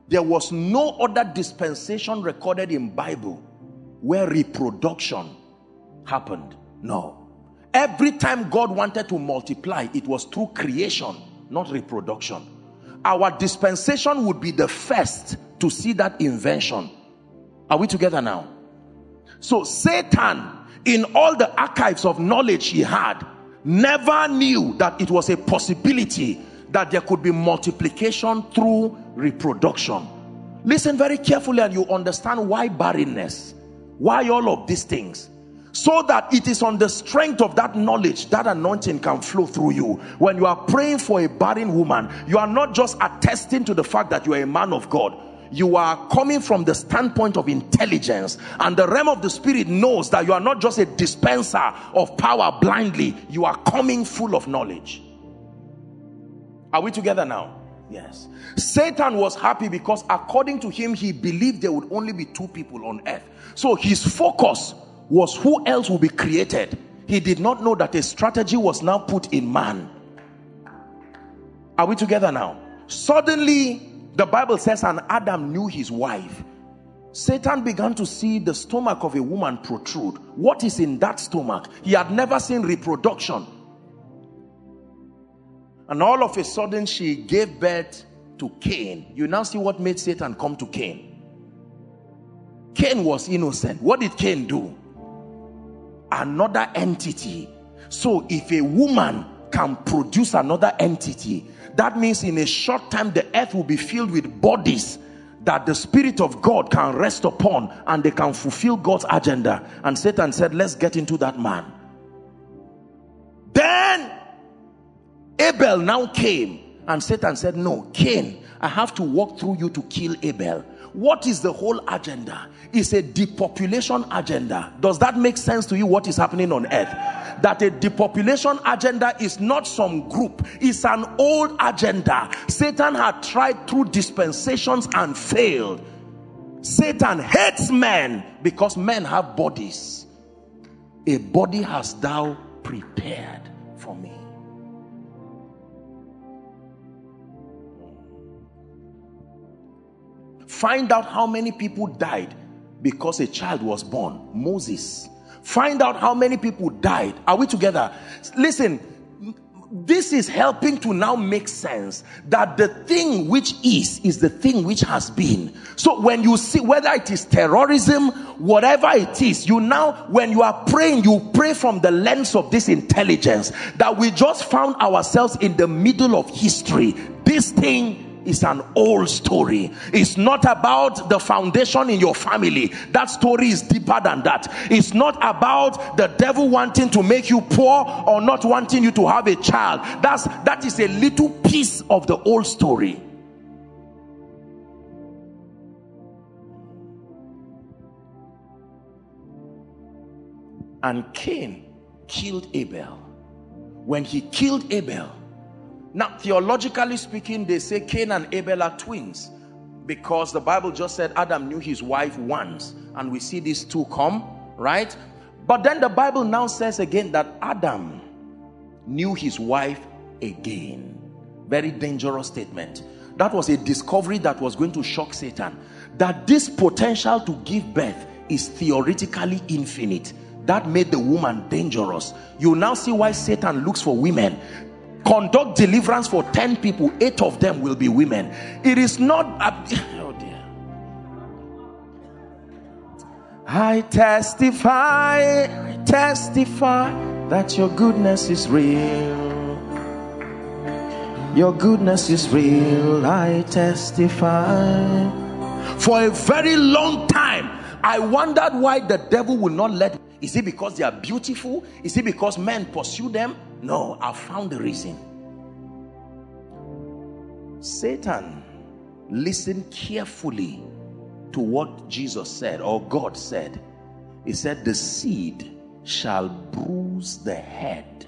There was no other dispensation recorded in Bible where reproduction happened. No. Every time God wanted to multiply, it was through creation, not reproduction. Our dispensation would be the first to see that invention. Are we together now? So Satan, in all the archives of knowledge he had, never knew that it was a possibility that there could be multiplication through reproduction. Listen very carefully and you understand why barrenness, why all of these things. So that it is on the strength of that knowledge that anointing can flow through you. When you are praying for a barren woman, you are not just attesting to the fact that you are a man of God you are coming from the standpoint of intelligence and the realm of the spirit knows that you are not just a dispenser of power blindly you are coming full of knowledge are we together now yes satan was happy because according to him he believed there would only be two people on earth so his focus was who else will be created he did not know that a strategy was now put in man are we together now suddenly the Bible says, and Adam knew his wife. Satan began to see the stomach of a woman protrude. What is in that stomach? He had never seen reproduction. And all of a sudden, she gave birth to Cain. You now see what made Satan come to Cain. Cain was innocent. What did Cain do? Another entity. So if a woman can produce another entity, that means in a short time the earth will be filled with bodies that the spirit of God can rest upon and they can fulfill God's agenda and Satan said let's get into that man then Abel now came and Satan said no Cain I have to walk through you to kill Abel. What is the whole agenda? It's a depopulation agenda. Does that make sense to you what is happening on earth? That a depopulation agenda is not some group. It's an old agenda. Satan had tried through dispensations and failed. Satan hates men because men have bodies. A body has thou prepared find out how many people died because a child was born moses Find out how many people died. Are we together? Listen, this is helping to now make sense that the thing which is is the thing which has been so when you see whether it is terrorism whatever it is you now when you are praying you pray from the lens of this intelligence that we just found ourselves in the middle of history this thing is an old story. It's not about the foundation in your family. That story is deeper than that. It's not about the devil wanting to make you poor or not wanting you to have a child. That's that is a little piece of the old story. And Cain killed Abel. When he killed Abel, now, theologically speaking, they say Cain and Abel are twins because the Bible just said Adam knew his wife once, and we see these two come, right? But then the Bible now says again that Adam knew his wife again. Very dangerous statement. That was a discovery that was going to shock Satan. That this potential to give birth is theoretically infinite. That made the woman dangerous. You now see why Satan looks for women conduct deliverance for 10 people eight of them will be women. It is not oh dear. I testify I testify that your goodness is real. Your goodness is real I testify. For a very long time I wondered why the devil will not let is it because they are beautiful? Is it because men pursue them no, I found the reason. Satan listened carefully to what Jesus said or God said. He said, The seed shall bruise the head.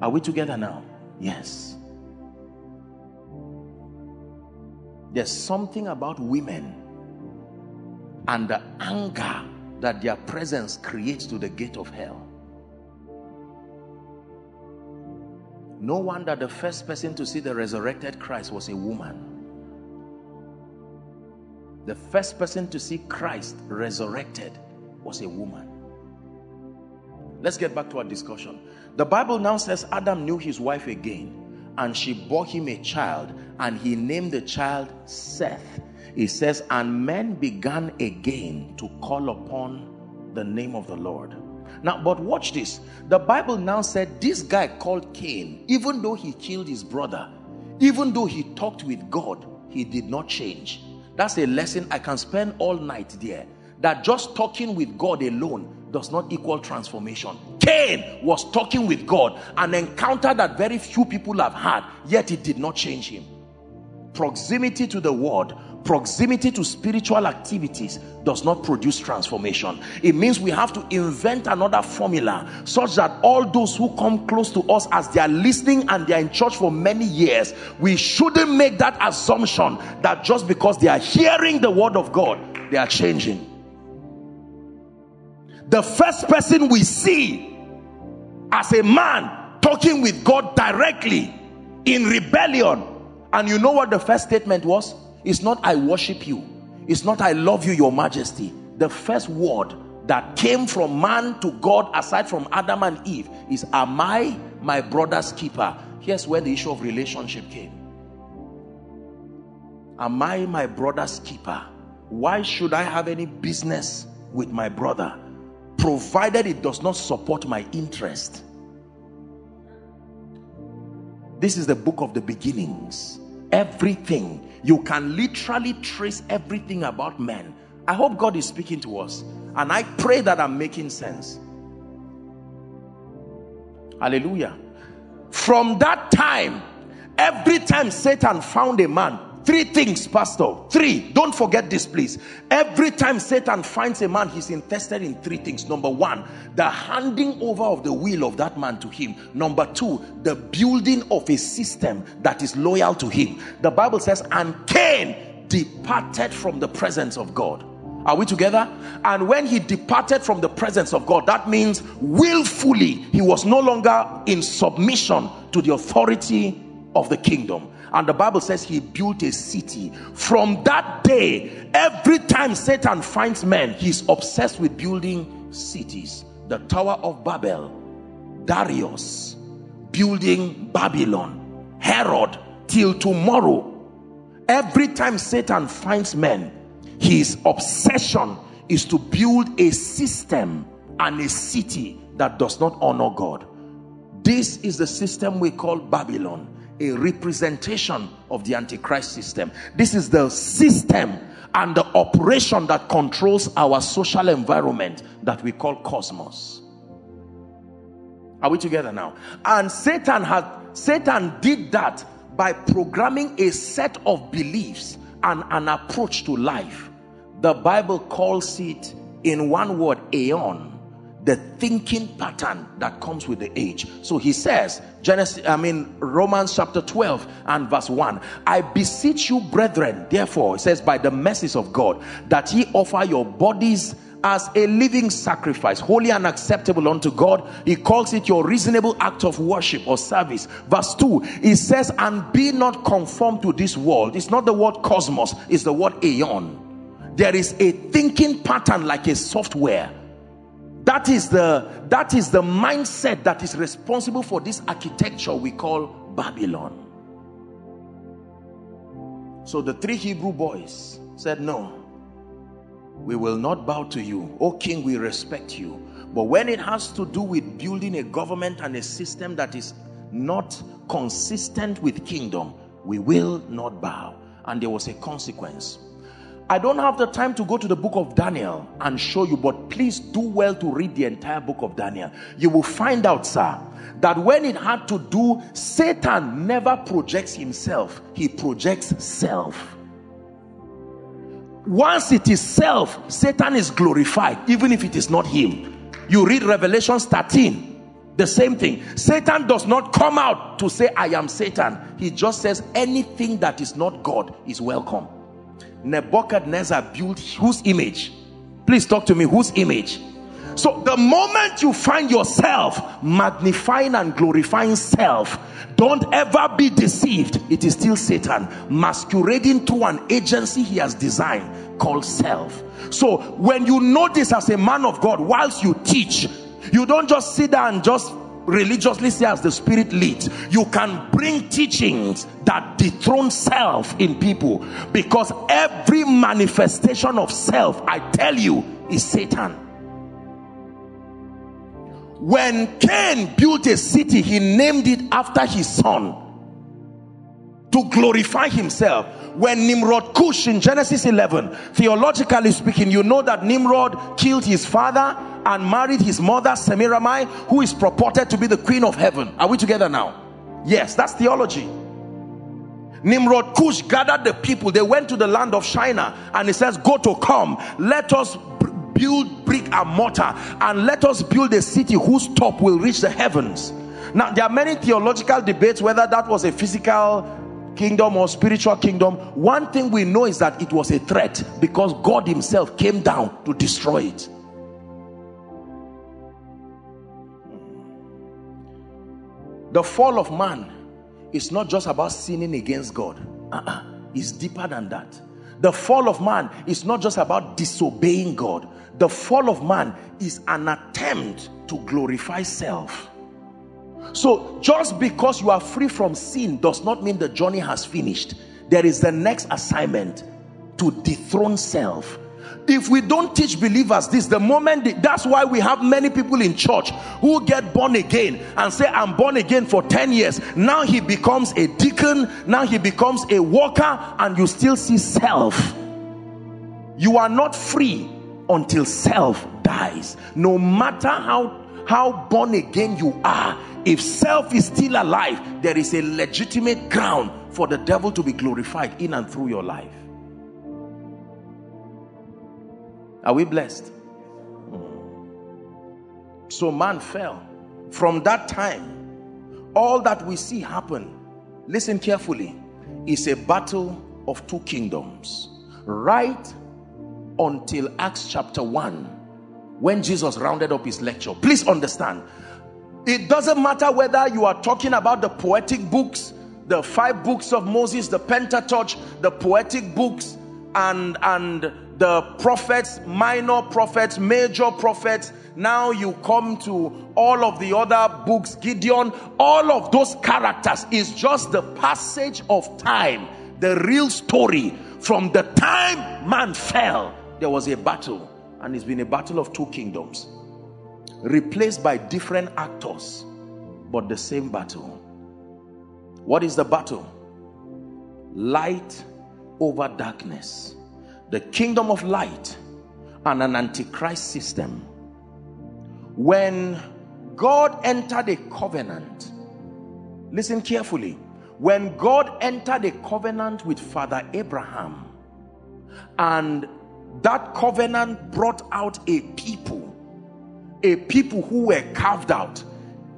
Are we together now? Yes. There's something about women and the anger that their presence creates to the gate of hell. No wonder the first person to see the resurrected Christ was a woman. The first person to see Christ resurrected was a woman. Let's get back to our discussion. The Bible now says Adam knew his wife again and she bore him a child and he named the child Seth. It says, and men began again to call upon the name of the Lord. Now, but watch this. The Bible now said this guy called Cain, even though he killed his brother, even though he talked with God, he did not change. That's a lesson I can spend all night there. That just talking with God alone does not equal transformation. Cain was talking with God, an encounter that very few people have had, yet it did not change him. Proximity to the word, proximity to spiritual activities does not produce transformation. It means we have to invent another formula such that all those who come close to us as they are listening and they are in church for many years, we shouldn't make that assumption that just because they are hearing the word of God, they are changing the first person we see as a man talking with God directly in rebellion. And you know what the first statement was? It's not, I worship you. It's not, I love you, your majesty. The first word that came from man to God, aside from Adam and Eve, is, Am I my brother's keeper? Here's where the issue of relationship came. Am I my brother's keeper? Why should I have any business with my brother? provided it does not support my interest. This is the book of the beginnings. Everything. You can literally trace everything about men. I hope God is speaking to us. And I pray that I'm making sense. Hallelujah. From that time, every time Satan found a man, Three things, Pastor. Three. Don't forget this, please. Every time Satan finds a man, he's interested in three things. Number one, the handing over of the will of that man to him. Number two, the building of a system that is loyal to him. The Bible says, and Cain departed from the presence of God. Are we together? And when he departed from the presence of God, that means willfully, he was no longer in submission to the authority of the kingdom and the Bible says he built a city. From that day, every time Satan finds men, he's obsessed with building cities. The Tower of Babel, Darius, building Babylon, Herod, till tomorrow. Every time Satan finds men, his obsession is to build a system and a city that does not honor God. This is the system we call Babylon a representation of the antichrist system. This is the system and the operation that controls our social environment that we call cosmos. Are we together now? And satan had satan did that by programming a set of beliefs and an approach to life. The bible calls it in one word aeon the thinking pattern that comes with the age. So he says genesis i mean romans chapter 12 and verse 1 i beseech you brethren therefore it says by the mercies of god that ye offer your bodies as a living sacrifice holy and acceptable unto god. He calls it your reasonable act of worship or service. Verse 2 it says and be not conformed to this world. It's not the word cosmos it's the word aeon. There is a thinking pattern like a software that is the that is the mindset that is responsible for this architecture we call babylon. So the three hebrew boys said no we will not bow to you. O king we respect you. But when it has to do with building a government and a system that is not consistent with kingdom we will not bow. And there was a consequence I don't have the time to go to the book of Daniel and show you, but please do well to read the entire book of Daniel. You will find out, sir, that when it had to do, Satan never projects himself, he projects self. Once it is self, Satan is glorified, even if it is not him. You read Revelation 13, the same thing. Satan does not come out to say, I am Satan. He just says, anything that is not God is welcome. Nebuchadnezzar built whose image? Please talk to me. Whose image? So the moment you find yourself magnifying and glorifying self, don't ever be deceived. It is still Satan masquerading through an agency he has designed called self. So when you know this as a man of God, whilst you teach, you don't just sit down and just religiously say as the spirit leads you can bring teachings that dethrone self in people because every manifestation of self i tell you is satan. When cain built a city he named it after his son to glorify himself. When nimrod cush in genesis 11 theologically speaking you know that nimrod killed his father and married his mother Semiramis who is purported to be the queen of heaven. Are we together now? Yes that's theology. Nimrod Cush gathered the people. They went to the land of Shinar and he says go to come. Let us build brick and mortar and let us build a city whose top will reach the heavens. Now there are many theological debates whether that was a physical kingdom or spiritual kingdom. One thing we know is that it was a threat because God himself came down to destroy it The fall of man is not just about sinning against God. Uh-uh. It's deeper than that. The fall of man is not just about disobeying God. The fall of man is an attempt to glorify self. So just because you are free from sin does not mean the journey has finished. There is the next assignment to dethrone self if we don't teach believers this the moment that's why we have many people in church who get born again and say i'm born again for 10 years. Now he becomes a deacon now he becomes a worker and you still see self. You are not free until self dies. No matter how how born again you are if self is still alive there is a legitimate ground for the devil to be glorified in and through your life Are we blessed? So man fell. From that time, all that we see happen, listen carefully, is a battle of two kingdoms. Right until Acts chapter 1, when Jesus rounded up his lecture. Please understand, it doesn't matter whether you are talking about the poetic books, the five books of Moses, the Pentateuch, the poetic books, and and the prophets, minor prophets, major prophets. Now you come to all of the other books, Gideon, all of those characters is just the passage of time, the real story. From the time man fell, there was a battle, and it's been a battle of two kingdoms, replaced by different actors, but the same battle. What is the battle? Light over darkness the kingdom of light and an antichrist system. When God entered a covenant listen carefully. When God entered a covenant with father Abraham and that covenant brought out a people a people who were carved out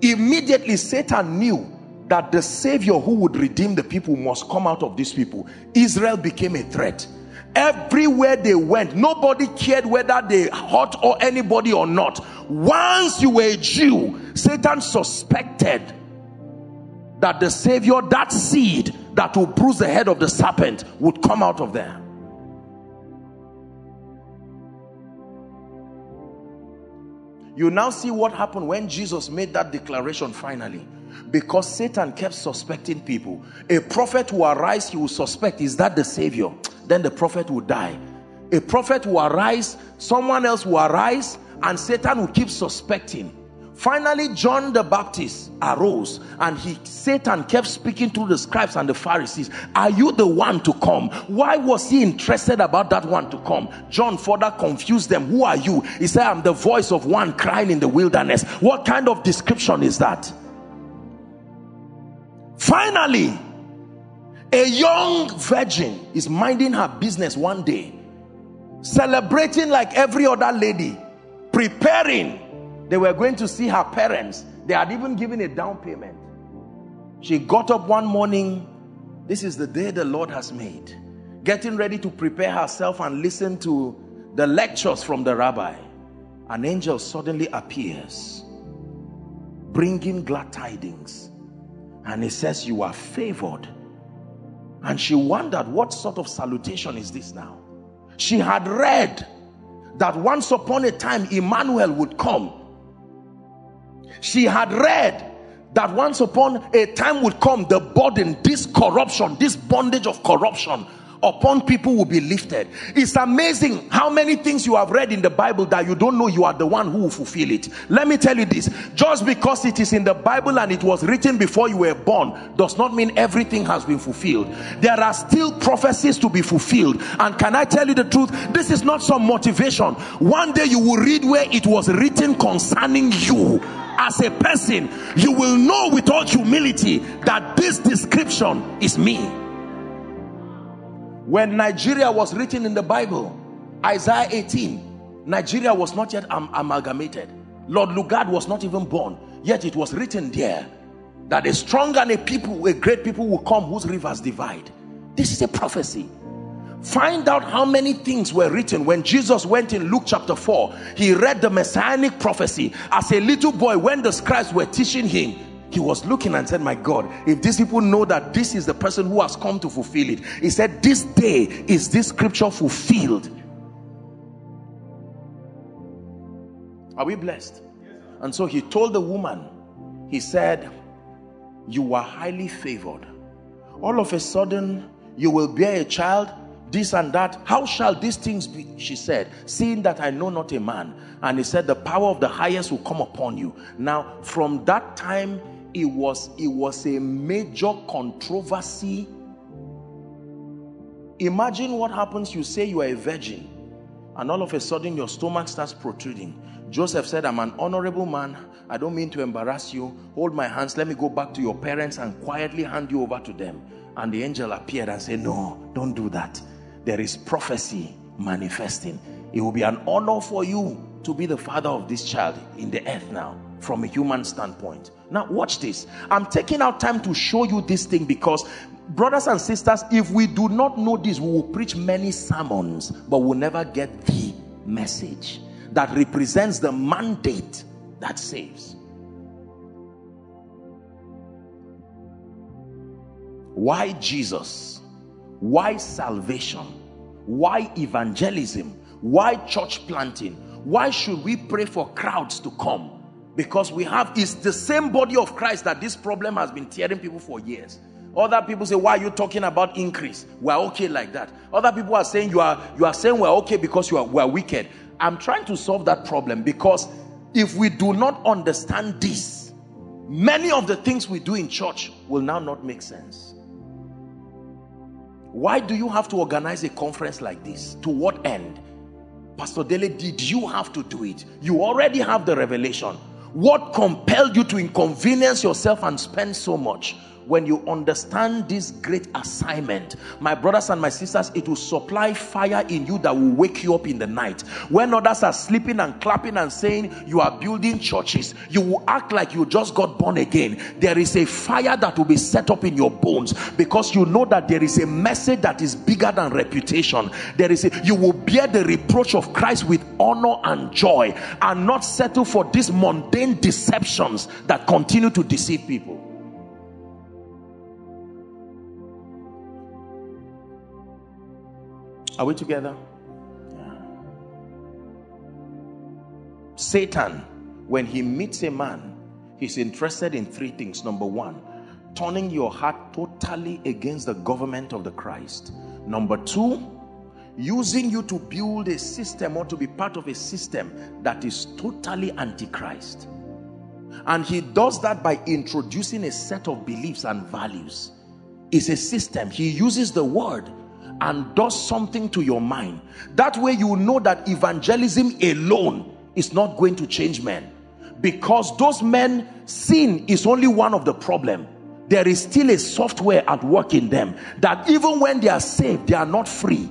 immediately Satan knew that the savior who would redeem the people must come out of these people. Israel became a threat everywhere they went nobody cared whether they hurt or anybody or not. Once you were a jew satan suspected that the savior that seed that will bruise the head of the serpent would come out of there. You now see what happened when jesus made that declaration finally because satan kept suspecting people a prophet who arise he will suspect is that the savior then the prophet will die. A prophet will arise, someone else will arise, and Satan will keep suspecting. Finally, John the Baptist arose and he Satan kept speaking through the scribes and the Pharisees. Are you the one to come? Why was he interested about that one to come? John further confused them. Who are you? He said, I'm the voice of one crying in the wilderness. What kind of description is that? Finally, a young virgin is minding her business one day, celebrating like every other lady, preparing. They were going to see her parents. They had even given a down payment. She got up one morning. This is the day the Lord has made. Getting ready to prepare herself and listen to the lectures from the rabbi. an angel suddenly appears, bringing glad tidings. And he says, You are favored. And she wondered, What sort of salutation is this now? She had read that once upon a time Emmanuel would come. She had read that once upon a time would come the burden, this corruption, this bondage of corruption upon people will be lifted. It's amazing how many things you have read in the Bible that you don't know you are the one who will fulfill it. Let me tell you this just because it is in the Bible and it was written before you were born does not mean everything has been fulfilled. There are still prophecies to be fulfilled. And can I tell you the truth? This is not some motivation. One day you will read where it was written concerning you as a person, you will know with all humility that this description is me. When Nigeria was written in the Bible, Isaiah 18, Nigeria was not yet am amalgamated. Lord Lugard was not even born, yet it was written there that a strong and a people, a great people will come whose rivers divide. This is a prophecy. Find out how many things were written when Jesus went in Luke chapter 4. He read the messianic prophecy as a little boy when the scribes were teaching him he was looking and said, My God, if these people know that this is the person who has come to fulfill it, he said, This day is this scripture fulfilled. Are we blessed? And so he told the woman, He said, You are highly favored. All of a sudden, you will bear a child this and that. How shall these things be? She said, seeing that I know not a man. And he said, the power of the highest will come upon you. Now, from that time, it was it was a major controversy. Imagine what happens you say you are a virgin and all of a sudden your stomach starts protruding. Joseph said i'm an honorable man. I don't mean to embarrass you. Hold my hands. Let me go back to your parents and quietly hand you over to them. And the angel appeared and said no don't do that. There is prophecy manifesting. It will be an honor for you to be the father of this child in the earth now from a human standpoint. Now, watch this. I'm taking out time to show you this thing because, brothers and sisters, if we do not know this, we will preach many sermons, but we'll never get the message that represents the mandate that saves. Why Jesus? Why salvation? Why evangelism? Why church planting? Why should we pray for crowds to come? Because we have is the same body of Christ that this problem has been tearing people for years. Other people say why are you talking about increase? We're okay like that. Other people are saying you are you are saying we're okay because you are we're wicked. I'm trying to solve that problem because if we do not understand this many of the things we do in church will now not make sense. Why do you have to organize a conference like this? To what end? Pastor dele did you have to do it? You already have the revelation what compelled you to inconvenience yourself and spend so much? When you understand this great assignment my brothers and my sisters it will supply fire in you that will wake you up in the night. When others are sleeping and clapping and saying you are building churches you will act like you just got born again. There is a fire that will be set up in your bones because you know that there is a message that is bigger than reputation. There is a you will bear the reproach of Christ with honor and joy and not settle for these mundane deceptions that continue to deceive people Are we together? Satan, when he meets a man, he's interested in three things. Number one, turning your heart totally against the government of the Christ. Number two, using you to build a system or to be part of a system that is totally antichrist. And he does that by introducing a set of beliefs and values. It's a system. He uses the word and does something to your mind. That way you know that evangelism alone is not going to change men. Because those men, sin is only one of the problem. There is still a software at work in them that even when they are saved, they are not free.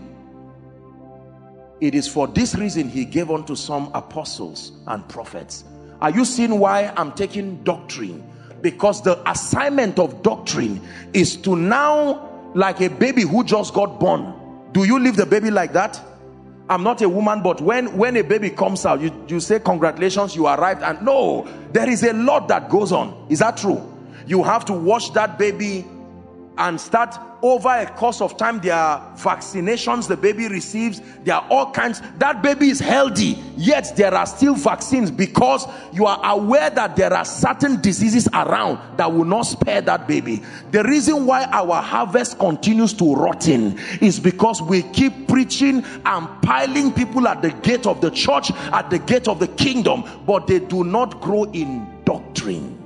It is for this reason he gave unto some apostles and prophets. Are you seeing why I'm taking doctrine? Because the assignment of doctrine is to now like a baby who just got born do you leave the baby like that I'm not a woman, but when, when a baby comes out, you, you say, congratulations, you arrived. And no, there is a lot that goes on. Is that true? You have to watch that baby and start over a course of time. There are vaccinations the baby receives. There are all kinds. That baby is healthy yet there are still vaccines because you are aware that there are certain diseases around that will not spare that baby. The reason why our harvest continues to rotten is because we keep preaching and piling people at the gate of the church at the gate of the kingdom but they do not grow in doctrine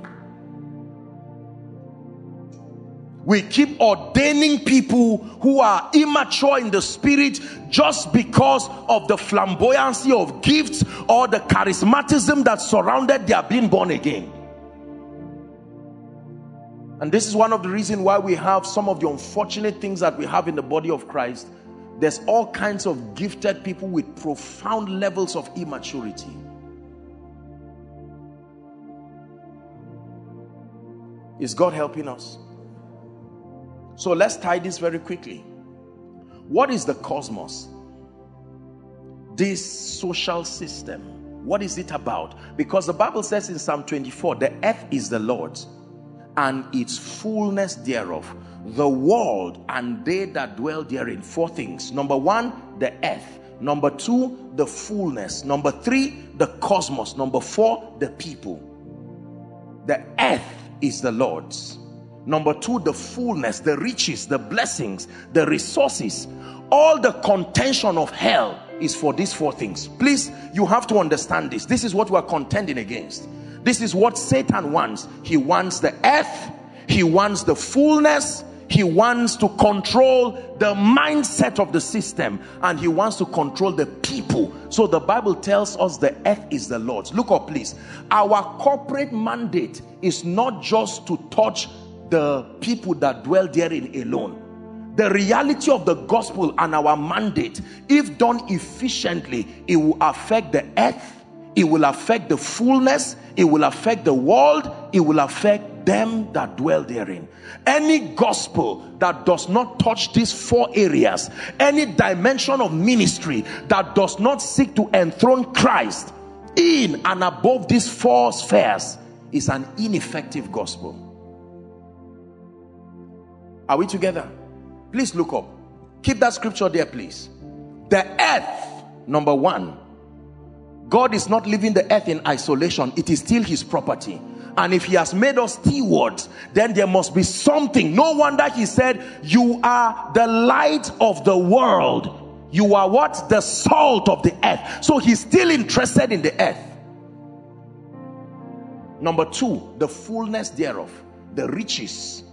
we keep ordaining people who are immature in the spirit just because of the flamboyancy of gifts or the charismatism that surrounded their being born again. And this is one of the reasons why we have some of the unfortunate things that we have in the body of Christ. There's all kinds of gifted people with profound levels of immaturity. Is God helping us so let's tie this very quickly. What is the cosmos? This social system. What is it about? Because the Bible says in Psalm 24, the earth is the Lord's and its fullness thereof, the world and they that dwell therein. Four things. Number one, the earth. Number two, the fullness. Number three, the cosmos. Number four, the people. The earth is the Lord's Number two, the fullness, the riches, the blessings, the resources. All the contention of hell is for these four things. Please, you have to understand this. This is what we are contending against. This is what Satan wants. He wants the earth. He wants the fullness. He wants to control the mindset of the system and he wants to control the people. So the Bible tells us the earth is the Lord's. Look up, please. Our corporate mandate is not just to touch the people that dwell therein alone. The reality of the gospel and our mandate if done efficiently it will affect the earth it will affect the fullness it will affect the world it will affect them that dwell therein. Any gospel that does not touch these four areas any dimension of ministry that does not seek to enthrone christ in and above these four spheres is an ineffective gospel are we together? Please look up. Keep that scripture there, please. The earth, number one. God is not leaving the earth in isolation. It is still his property. And if he has made us stewards, then there must be something. No wonder he said, you are the light of the world. You are what? The salt of the earth. So he's still interested in the earth. Number two, the fullness thereof, the riches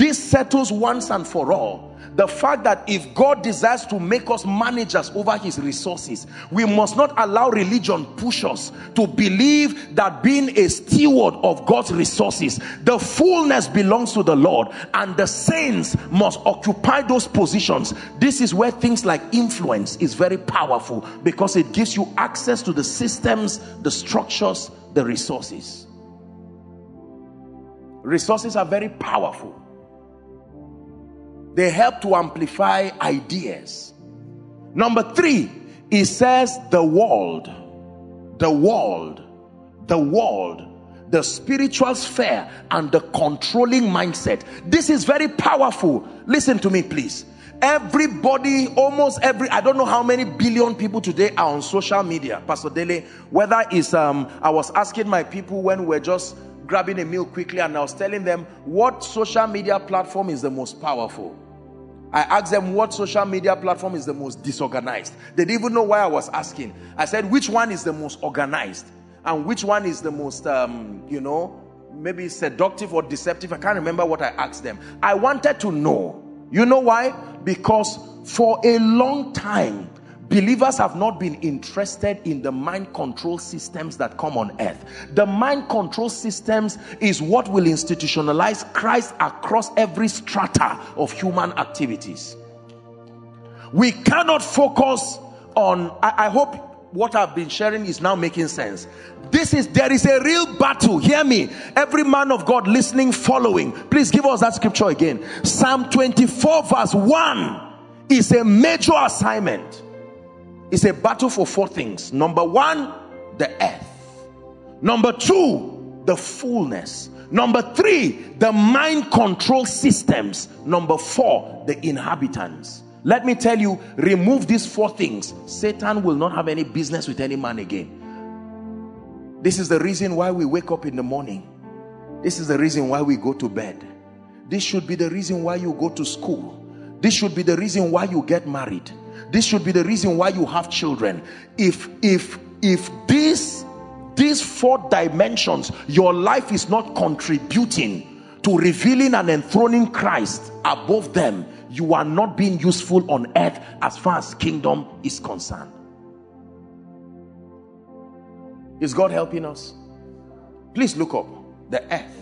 this settles once and for all the fact that if God desires to make us managers over his resources, we must not allow religion push us to believe that being a steward of God's resources, the fullness belongs to the Lord and the saints must occupy those positions. This is where things like influence is very powerful because it gives you access to the systems, the structures, the resources. Resources are very powerful they help to amplify ideas. Number three, it says the world, the world, the world, the spiritual sphere and the controlling mindset. This is very powerful. Listen to me, please. Everybody, almost every, I don't know how many billion people today are on social media, Pastor Dele. Whether it's, um, I was asking my people when we're just grabbing a meal quickly and I was telling them what social media platform is the most powerful. I asked them what social media platform is the most disorganized. They didn't even know why I was asking. I said, which one is the most organized? And which one is the most, um, you know, maybe seductive or deceptive? I can't remember what I asked them. I wanted to know. You know why? Because for a long time, believers have not been interested in the mind control systems that come on earth the mind control systems is what will institutionalize christ across every strata of human activities we cannot focus on i, I hope what I've been sharing is now making sense. This is, there is a real battle. Hear me. Every man of God listening, following. Please give us that scripture again. Psalm 24 verse 1 is a major assignment. It's a battle for four things. Number one, the earth. Number two, the fullness. Number three, the mind control systems. Number four, the inhabitants. Let me tell you, remove these four things. Satan will not have any business with any man again. This is the reason why we wake up in the morning. This is the reason why we go to bed. This should be the reason why you go to school. This should be the reason why you get married. This should be the reason why you have children. If if if this these four dimensions your life is not contributing to revealing and enthroning Christ above them, you are not being useful on earth as far as kingdom is concerned. Is God helping us? Please look up the earth.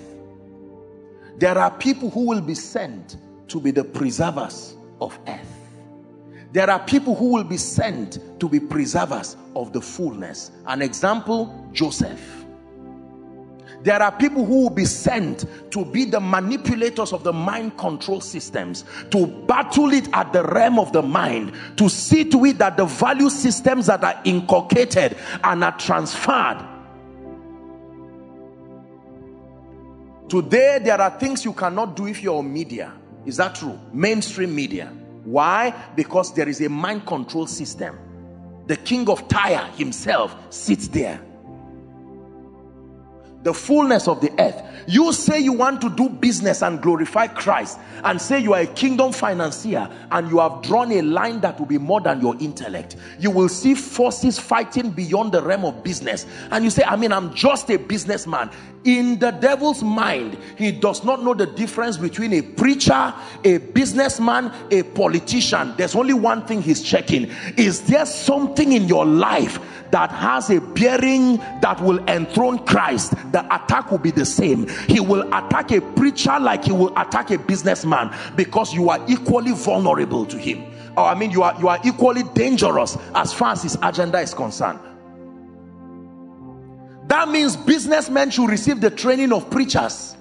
There are people who will be sent to be the preservers of earth. There are people who will be sent to be preservers of the fullness. An example, Joseph. There are people who will be sent to be the manipulators of the mind control systems, to battle it at the realm of the mind, to see to it that the value systems that are inculcated and are transferred. Today, there are things you cannot do if you're on media. Is that true? Mainstream media. Why? Because there is a mind control system. The king of Tyre himself sits there the fullness of the earth. You say you want to do business and glorify Christ and say you are a kingdom financier and you have drawn a line that will be more than your intellect. You will see forces fighting beyond the realm of business and you say, I mean, I'm just a businessman. In the devil's mind, he does not know the difference between a preacher, a businessman, a politician. There's only one thing he's checking. Is there something in your life that has a bearing that will enthrone Christ, the attack will be the same. He will attack a preacher like he will attack a businessman because you are equally vulnerable to him. Or I mean, you are you are equally dangerous as far as his agenda is concerned. That means businessmen should receive the training of preachers.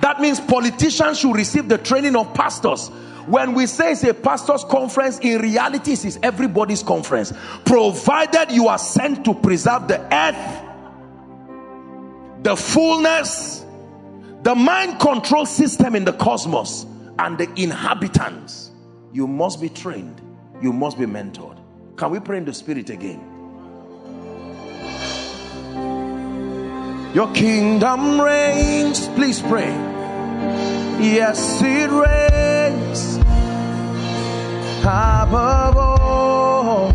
That means politicians should receive the training of pastors when we say it's a pastor's conference, in reality, it is everybody's conference. Provided you are sent to preserve the earth, the fullness, the mind control system in the cosmos, and the inhabitants, you must be trained. You must be mentored. Can we pray in the spirit again? Your kingdom reigns. Please pray. Yes, it reigns above all,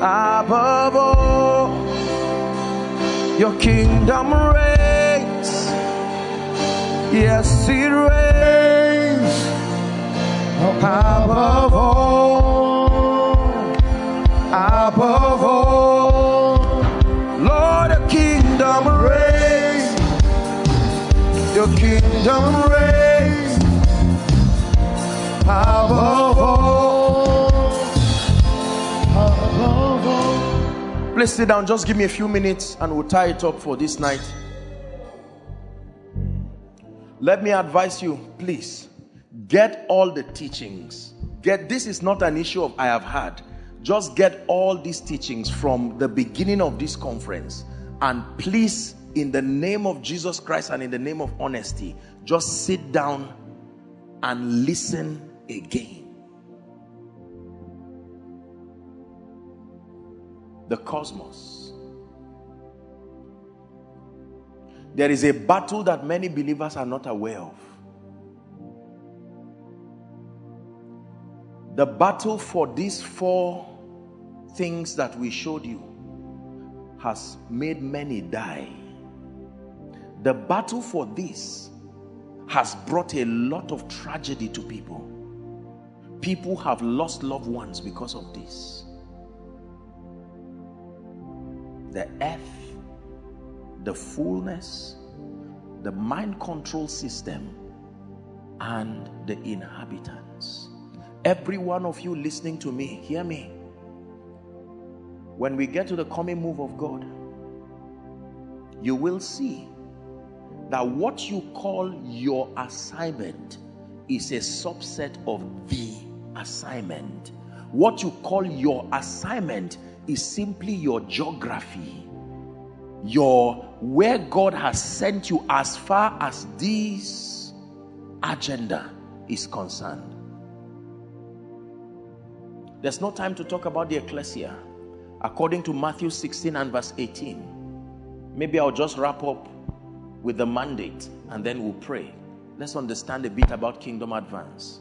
above all. Your kingdom reigns, yes, it reigns. Oh, above all, above all. Lord, your kingdom reigns, your kingdom reigns. Above Please sit down. Just give me a few minutes and we'll tie it up for this night. Let me advise you, please, get all the teachings. Get this is not an issue of I have had. Just get all these teachings from the beginning of this conference. And please, in the name of Jesus Christ and in the name of honesty, just sit down and listen again. The cosmos. There is a battle that many believers are not aware of. The battle for these four things that we showed you has made many die. The battle for this has brought a lot of tragedy to people. People have lost loved ones because of this. The earth, the fullness, the mind control system, and the inhabitants. Every one of you listening to me, hear me. When we get to the coming move of God, you will see that what you call your assignment is a subset of the assignment. What you call your assignment is simply your geography, your where God has sent you as far as this agenda is concerned. There's no time to talk about the ecclesia. According to Matthew 16 and verse 18, maybe I'll just wrap up with the mandate and then we'll pray. Let's understand a bit about kingdom advance.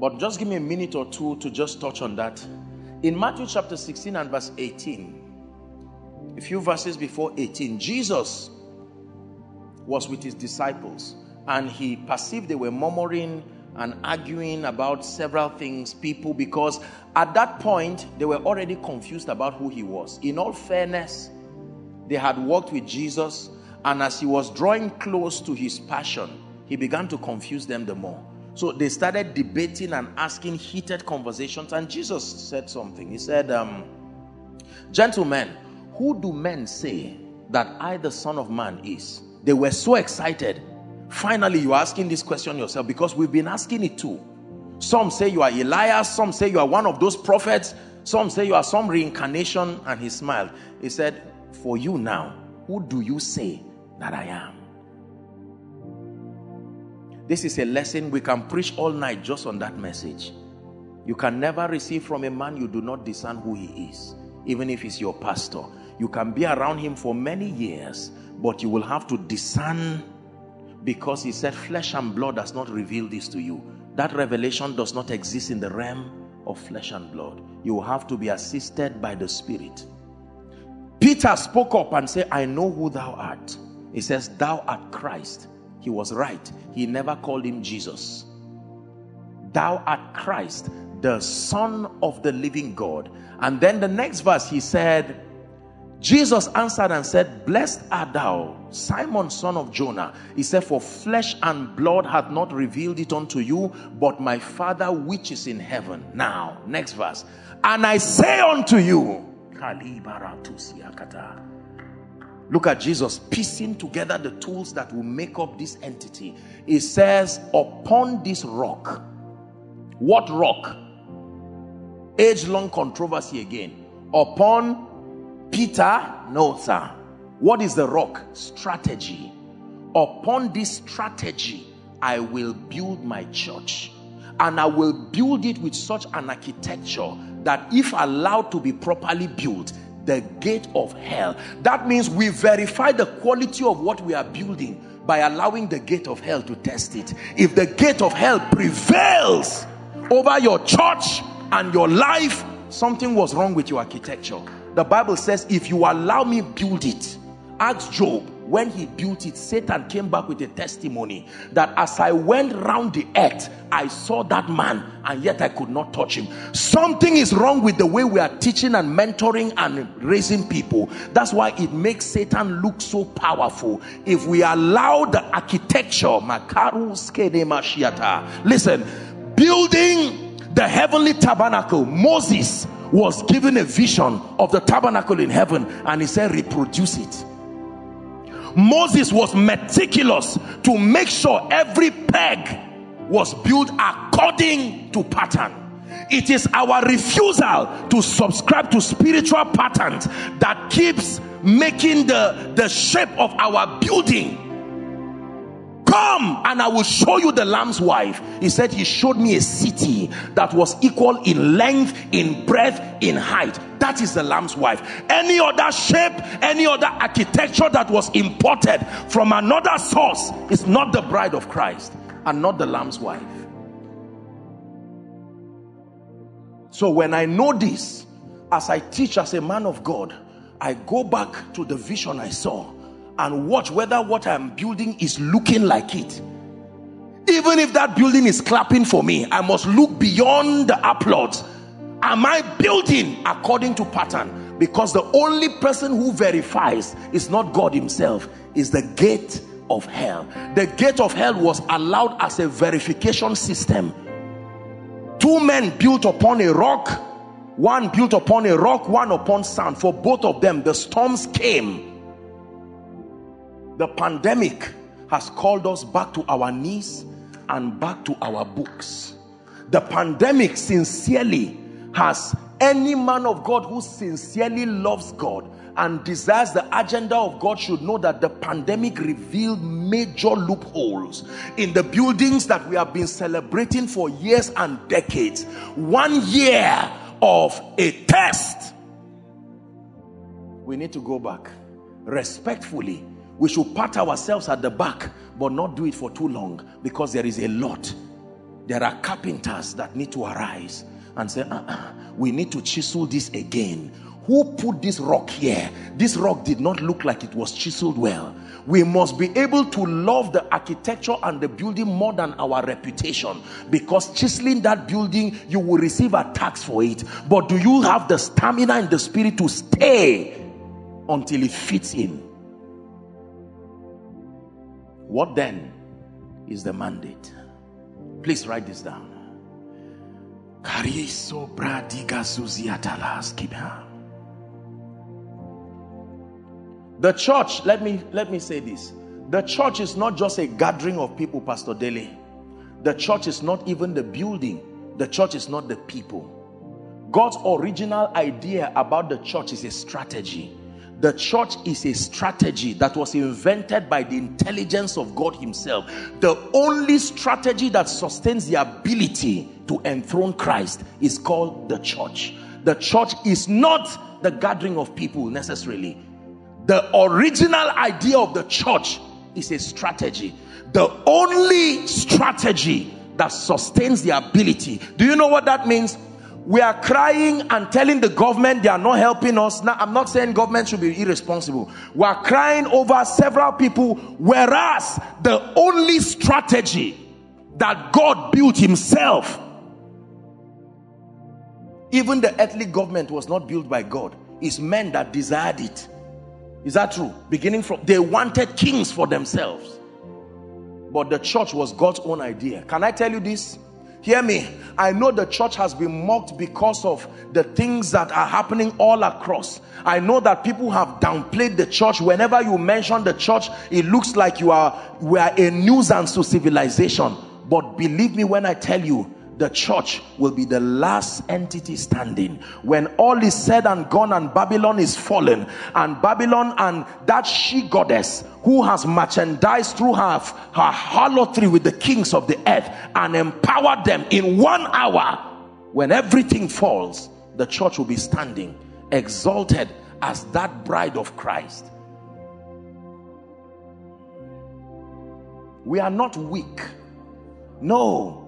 But just give me a minute or two to just touch on that. In Matthew chapter 16 and verse 18, a few verses before 18, Jesus was with his disciples and he perceived they were murmuring and arguing about several things, people, because at that point they were already confused about who he was. In all fairness, they had walked with Jesus, and as he was drawing close to his passion, he began to confuse them the more. So they started debating and asking heated conversations, and Jesus said something. He said, um, Gentlemen, who do men say that I, the Son of Man, is? They were so excited Finally, you're asking this question yourself because we've been asking it too. Some say you are Elias, some say you are one of those prophets, some say you are some reincarnation. And he smiled. He said, For you now, who do you say that I am? This is a lesson we can preach all night just on that message. You can never receive from a man you do not discern who he is, even if he's your pastor. You can be around him for many years, but you will have to discern because he said flesh and blood does not reveal this to you. That revelation does not exist in the realm of flesh and blood. You will have to be assisted by the spirit. Peter spoke up and said i know who thou art. He says thou art christ he was right he never called him jesus thou art christ the son of the living god and then the next verse he said Jesus answered and said, Blessed art thou, Simon, son of Jonah. He said, For flesh and blood hath not revealed it unto you, but my Father which is in heaven. Now, next verse. And I say unto you, Look at Jesus piecing together the tools that will make up this entity. He says, Upon this rock, what rock? Age long controversy again. Upon Peter, no, sir. What is the rock? Strategy. Upon this strategy, I will build my church. And I will build it with such an architecture that if allowed to be properly built, the gate of hell. That means we verify the quality of what we are building by allowing the gate of hell to test it. If the gate of hell prevails over your church and your life, something was wrong with your architecture. The Bible says, if you allow me build it, ask Job, when he built it, Satan came back with a testimony that as I went round the earth, I saw that man and yet I could not touch him. Something is wrong with the way we are teaching and mentoring and raising people. That's why it makes Satan look so powerful. If we allow the architecture, listen, building the heavenly tabernacle, Moses was given a vision of the tabernacle in heaven and he said reproduce it Moses was meticulous to make sure every peg was built according to pattern. It is our refusal to subscribe to spiritual patterns that keeps making the the shape of our building Come and I will show you the Lamb's wife. He said, He showed me a city that was equal in length, in breadth, in height. That is the Lamb's wife. Any other shape, any other architecture that was imported from another source is not the bride of Christ and not the Lamb's wife. So when I know this, as I teach as a man of God, I go back to the vision I saw and watch whether what I'm building is looking like it. Even if that building is clapping for me, I must look beyond the applause. Am I building according to pattern? Because the only person who verifies is not God himself, is the gate of hell. The gate of hell was allowed as a verification system. Two men built upon a rock, one built upon a rock, one upon sand. For both of them, the storms came The pandemic has called us back to our knees and back to our books. The pandemic sincerely has any man of God who sincerely loves God and desires the agenda of God should know that the pandemic revealed major loopholes in the buildings that we have been celebrating for years and decades. One year of a test. We need to go back respectfully. We should pat ourselves at the back, but not do it for too long because there is a lot. There are carpenters that need to arise and say, uh -uh, we need to chisel this again. Who put this rock here? This rock did not look like it was chiseled well. We must be able to love the architecture and the building more than our reputation because chiseling that building you will receive attacks for it. But do you have the stamina and the spirit to stay until it fits in what then is the mandate please write this down the church, let me let me say this. The church is not just a gathering of people, Pastor Dele. The church is not even the building. The church is not the people. God's original idea about the church is a strategy. The church is a strategy that was invented by the intelligence of God himself. The only strategy that sustains the ability to enthrone Christ is called the church. The church is not the gathering of people necessarily. The original idea of the church is a strategy. The only strategy that sustains the ability. Do you know what that means? We are crying and telling the government they are not helping us. Now, I'm not saying government should be irresponsible. We are crying over several people, whereas the only strategy that God built himself, even the earthly government was not built by God. It's men that desired it is that true? Beginning from, they wanted kings for themselves. But the church was God's own idea. Can I tell you this? Hear me. I know the church has been mocked because of the things that are happening all across. I know that people have downplayed the church. Whenever you mention the church, it looks like you are, we are a nuisance to civilization. But believe me when I tell you, the church will be the last entity standing. When all is said and gone and Babylon is fallen and Babylon and that she goddess who has merchandised through her, her harlotry with the kings of the earth and empowered them in one hour when everything falls the church will be standing exalted as that bride of Christ. We are not weak. No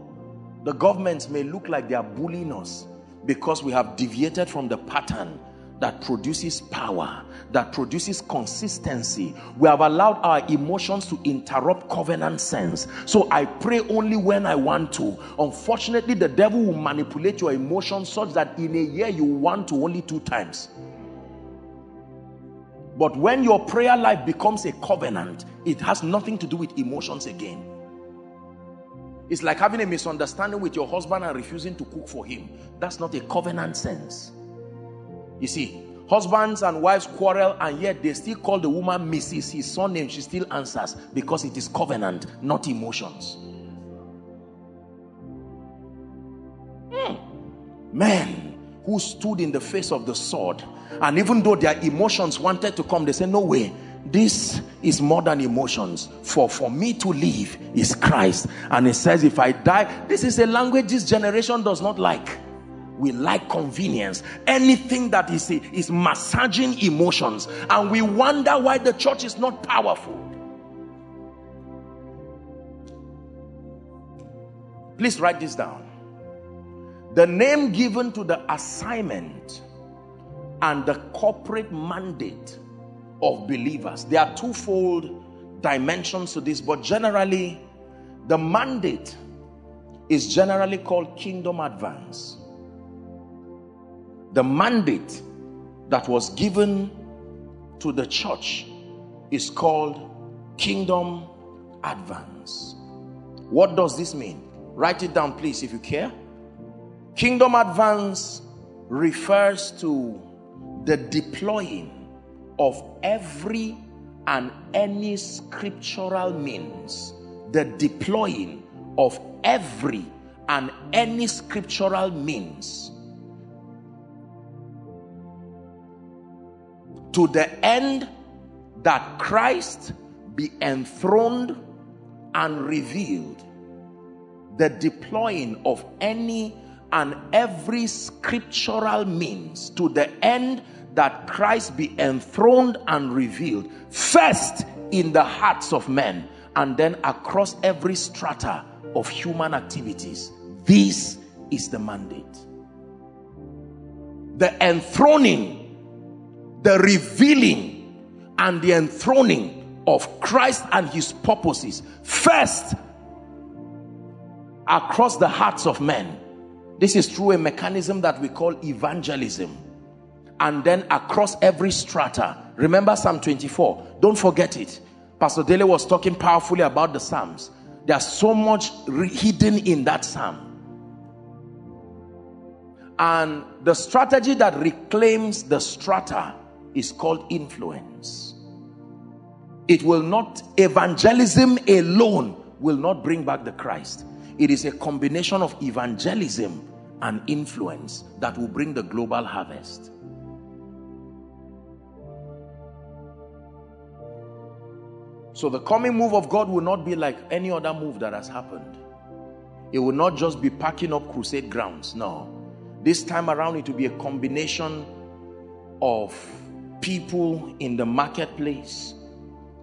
the governments may look like they are bullying us because we have deviated from the pattern that produces power, that produces consistency. We have allowed our emotions to interrupt covenant sense. So I pray only when I want to. Unfortunately, the devil will manipulate your emotions such that in a year you want to only two times. But when your prayer life becomes a covenant, it has nothing to do with emotions again. It's like having a misunderstanding with your husband and refusing to cook for him. That's not a covenant sense. You see, husbands and wives quarrel and yet they still call the woman Mrs. His son name, she still answers because it is covenant, not emotions. Hmm. Men who stood in the face of the sword and even though their emotions wanted to come, they say, no way, this is more than emotions. For for me to live is christ. And he says if i die this is a language this generation does not like. We like convenience. Anything that is is massaging emotions. And we wonder why the church is not powerful. Please write this down. The name given to the assignment and the corporate mandate of believers. There are twofold dimensions to this, but generally, the mandate is generally called kingdom advance. The mandate that was given to the church is called kingdom advance. What does this mean? Write it down, please, if you care. Kingdom advance refers to the deploying of every and any scriptural means, the deploying of every and any scriptural means to the end that Christ be enthroned and revealed. The deploying of any and every scriptural means to the end that Christ be enthroned and revealed, first in the hearts of men, and then across every strata of human activities. This is the mandate. The enthroning, the revealing, and the enthroning of Christ and his purposes, first across the hearts of men. This is through a mechanism that we call evangelism and then across every strata. Remember Psalm 24. Don't forget it. Pastor Dele was talking powerfully about the Psalms. There's so much hidden in that Psalm. And the strategy that reclaims the strata is called influence. It will not, evangelism alone will not bring back the Christ. It is a combination of evangelism and influence that will bring the global harvest. So the coming move of God will not be like any other move that has happened. It will not just be packing up crusade grounds. No. This time around, it will be a combination of people in the marketplace,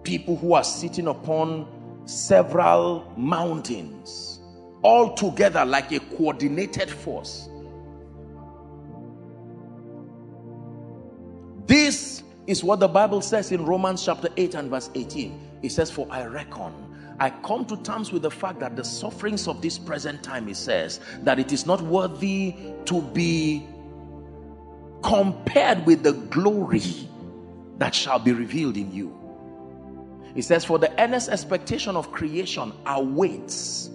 people who are sitting upon several mountains, all together like a coordinated force. This is what the Bible says in Romans chapter 8 and verse 18. It says, For I reckon I come to terms with the fact that the sufferings of this present time, it says, that it is not worthy to be compared with the glory that shall be revealed in you. It says, For the earnest expectation of creation awaits.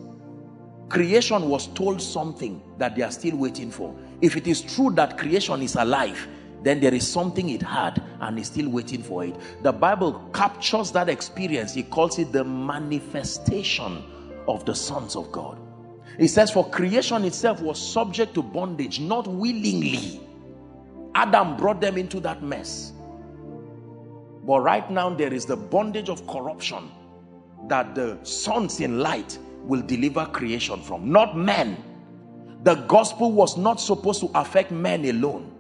Creation was told something that they are still waiting for. If it is true that creation is alive, then there is something it had and is still waiting for it. The Bible captures that experience. He calls it the manifestation of the sons of God. It says, For creation itself was subject to bondage, not willingly. Adam brought them into that mess. But right now, there is the bondage of corruption that the sons in light will deliver creation from, not men. The gospel was not supposed to affect men alone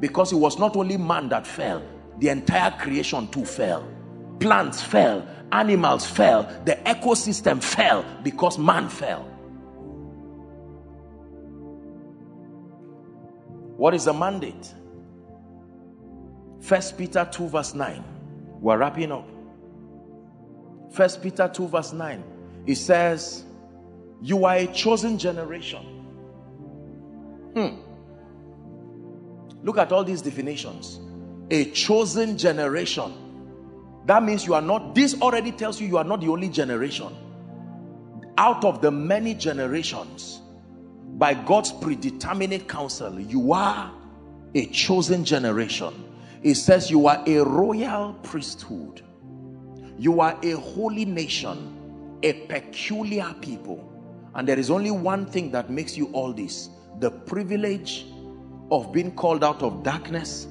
because it was not only man that fell, the entire creation too fell. Plants fell, animals fell, the ecosystem fell because man fell. What is the mandate? First Peter 2 verse 9. We're wrapping up. First Peter 2 verse 9. It says, You are a chosen generation. Look at all these definitions. A chosen generation. That means you are not, this already tells you you are not the only generation. Out of the many generations, by God's predeterminate counsel, you are a chosen generation. It says you are a royal priesthood. You are a holy nation, a peculiar people. And there is only one thing that makes you all this the privilege of being called out of darkness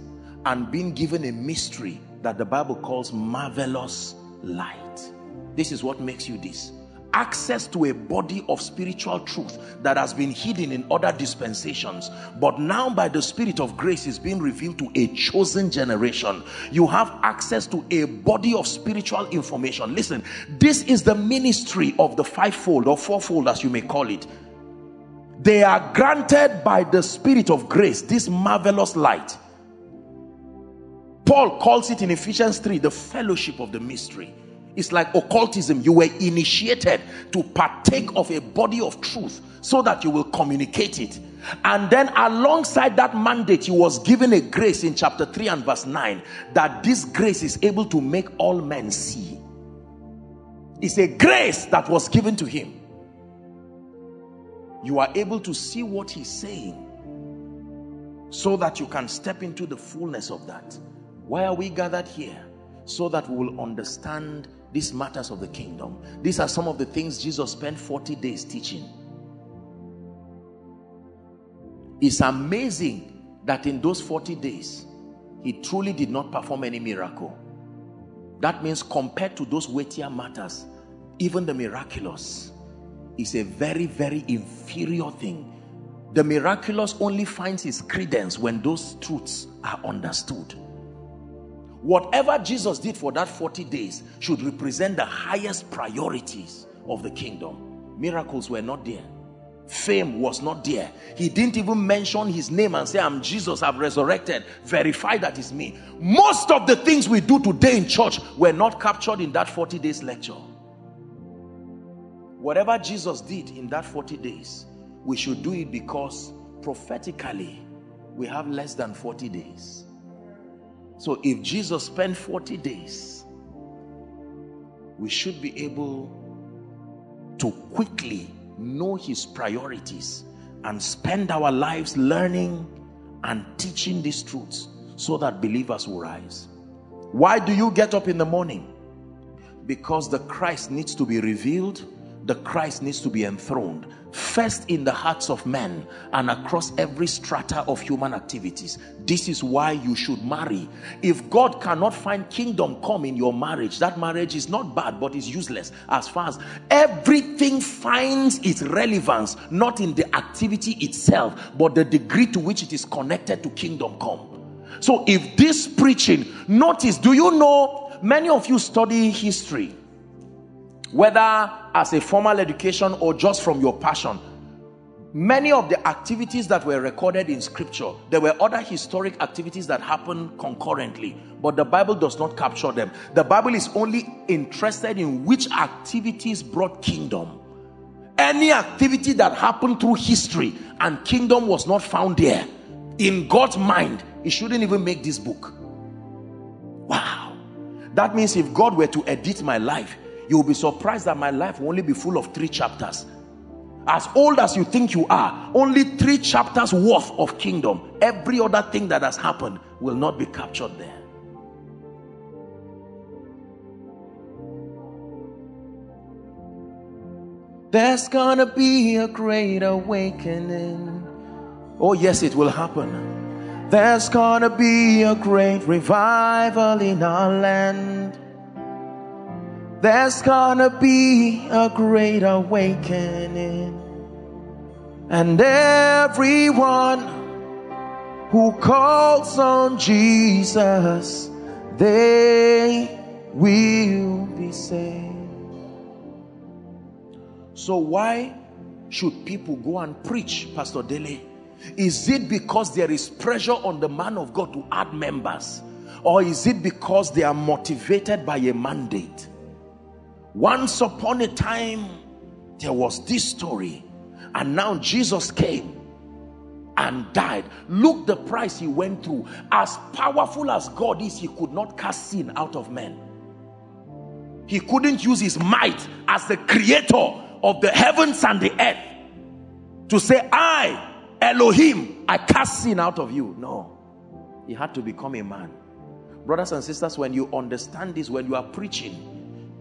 and being given a mystery that the Bible calls marvelous light. This is what makes you this. Access to a body of spiritual truth that has been hidden in other dispensations, but now by the Spirit of grace is being revealed to a chosen generation. You have access to a body of spiritual information. Listen, this is the ministry of the fivefold or fourfold, as you may call it they are granted by the spirit of grace this marvelous light. Paul calls it in ephesians 3 the fellowship of the mystery. It's like occultism. You were initiated to partake of a body of truth so that you will communicate it. And then alongside that mandate he was given a grace in chapter 3 and verse 9 that this grace is able to make all men see. It's a grace that was given to him you are able to see what he's saying so that you can step into the fullness of that. Why are we gathered here? so that we will understand these matters of the kingdom. These are some of the things Jesus spent 40 days teaching. It's amazing that in those 40 days, he truly did not perform any miracle. That means compared to those weightier matters, even the miraculous is a very, very inferior thing. The miraculous only finds its credence when those truths are understood. Whatever Jesus did for that 40 days should represent the highest priorities of the kingdom. Miracles were not there. Fame was not there. He didn't even mention his name and say, I'm Jesus, I've resurrected. Verify that is me. Most of the things we do today in church were not captured in that 40 days lecture. Whatever Jesus did in that 40 days, we should do it because prophetically we have less than 40 days. So if Jesus spent 40 days, we should be able to quickly know his priorities and spend our lives learning and teaching these truths so that believers will rise. Why do you get up in the morning? Because the Christ needs to be revealed the Christ needs to be enthroned first in the hearts of men and across every strata of human activities. This is why you should marry. If God cannot find kingdom come in your marriage, that marriage is not bad, but is useless as far as everything finds its relevance, not in the activity itself, but the degree to which it is connected to kingdom come. So if this preaching, notice, do you know, many of you study history, whether as a formal education or just from your passion. Many of the activities that were recorded in scripture there were other historic activities that happened concurrently but the bible does not capture them. The bible is only interested in which activities brought kingdom. Any activity that happened through history and kingdom was not found there. In god's mind he shouldn't even make this book. Wow. That means if god were to edit my life you will be surprised that my life will only be full of three chapters. As old as you think you are only three chapters worth of kingdom every other thing that has happened will not be captured there. There's gonna be a great awakening. Oh yes it will happen. There's gonna be a great revival in our land there's gonna be a great awakening. And everyone who calls on Jesus, they will be saved. So, why should people go and preach, Pastor Dele? Is it because there is pressure on the man of God to add members? Or is it because they are motivated by a mandate? Once upon a time, there was this story, and now Jesus came and died. Look the price he went through. As powerful as God is, he could not cast sin out of men. He couldn't use his might as the creator of the heavens and the earth to say, I, Elohim, I cast sin out of you. No, he had to become a man. Brothers and sisters, when you understand this, when you are preaching,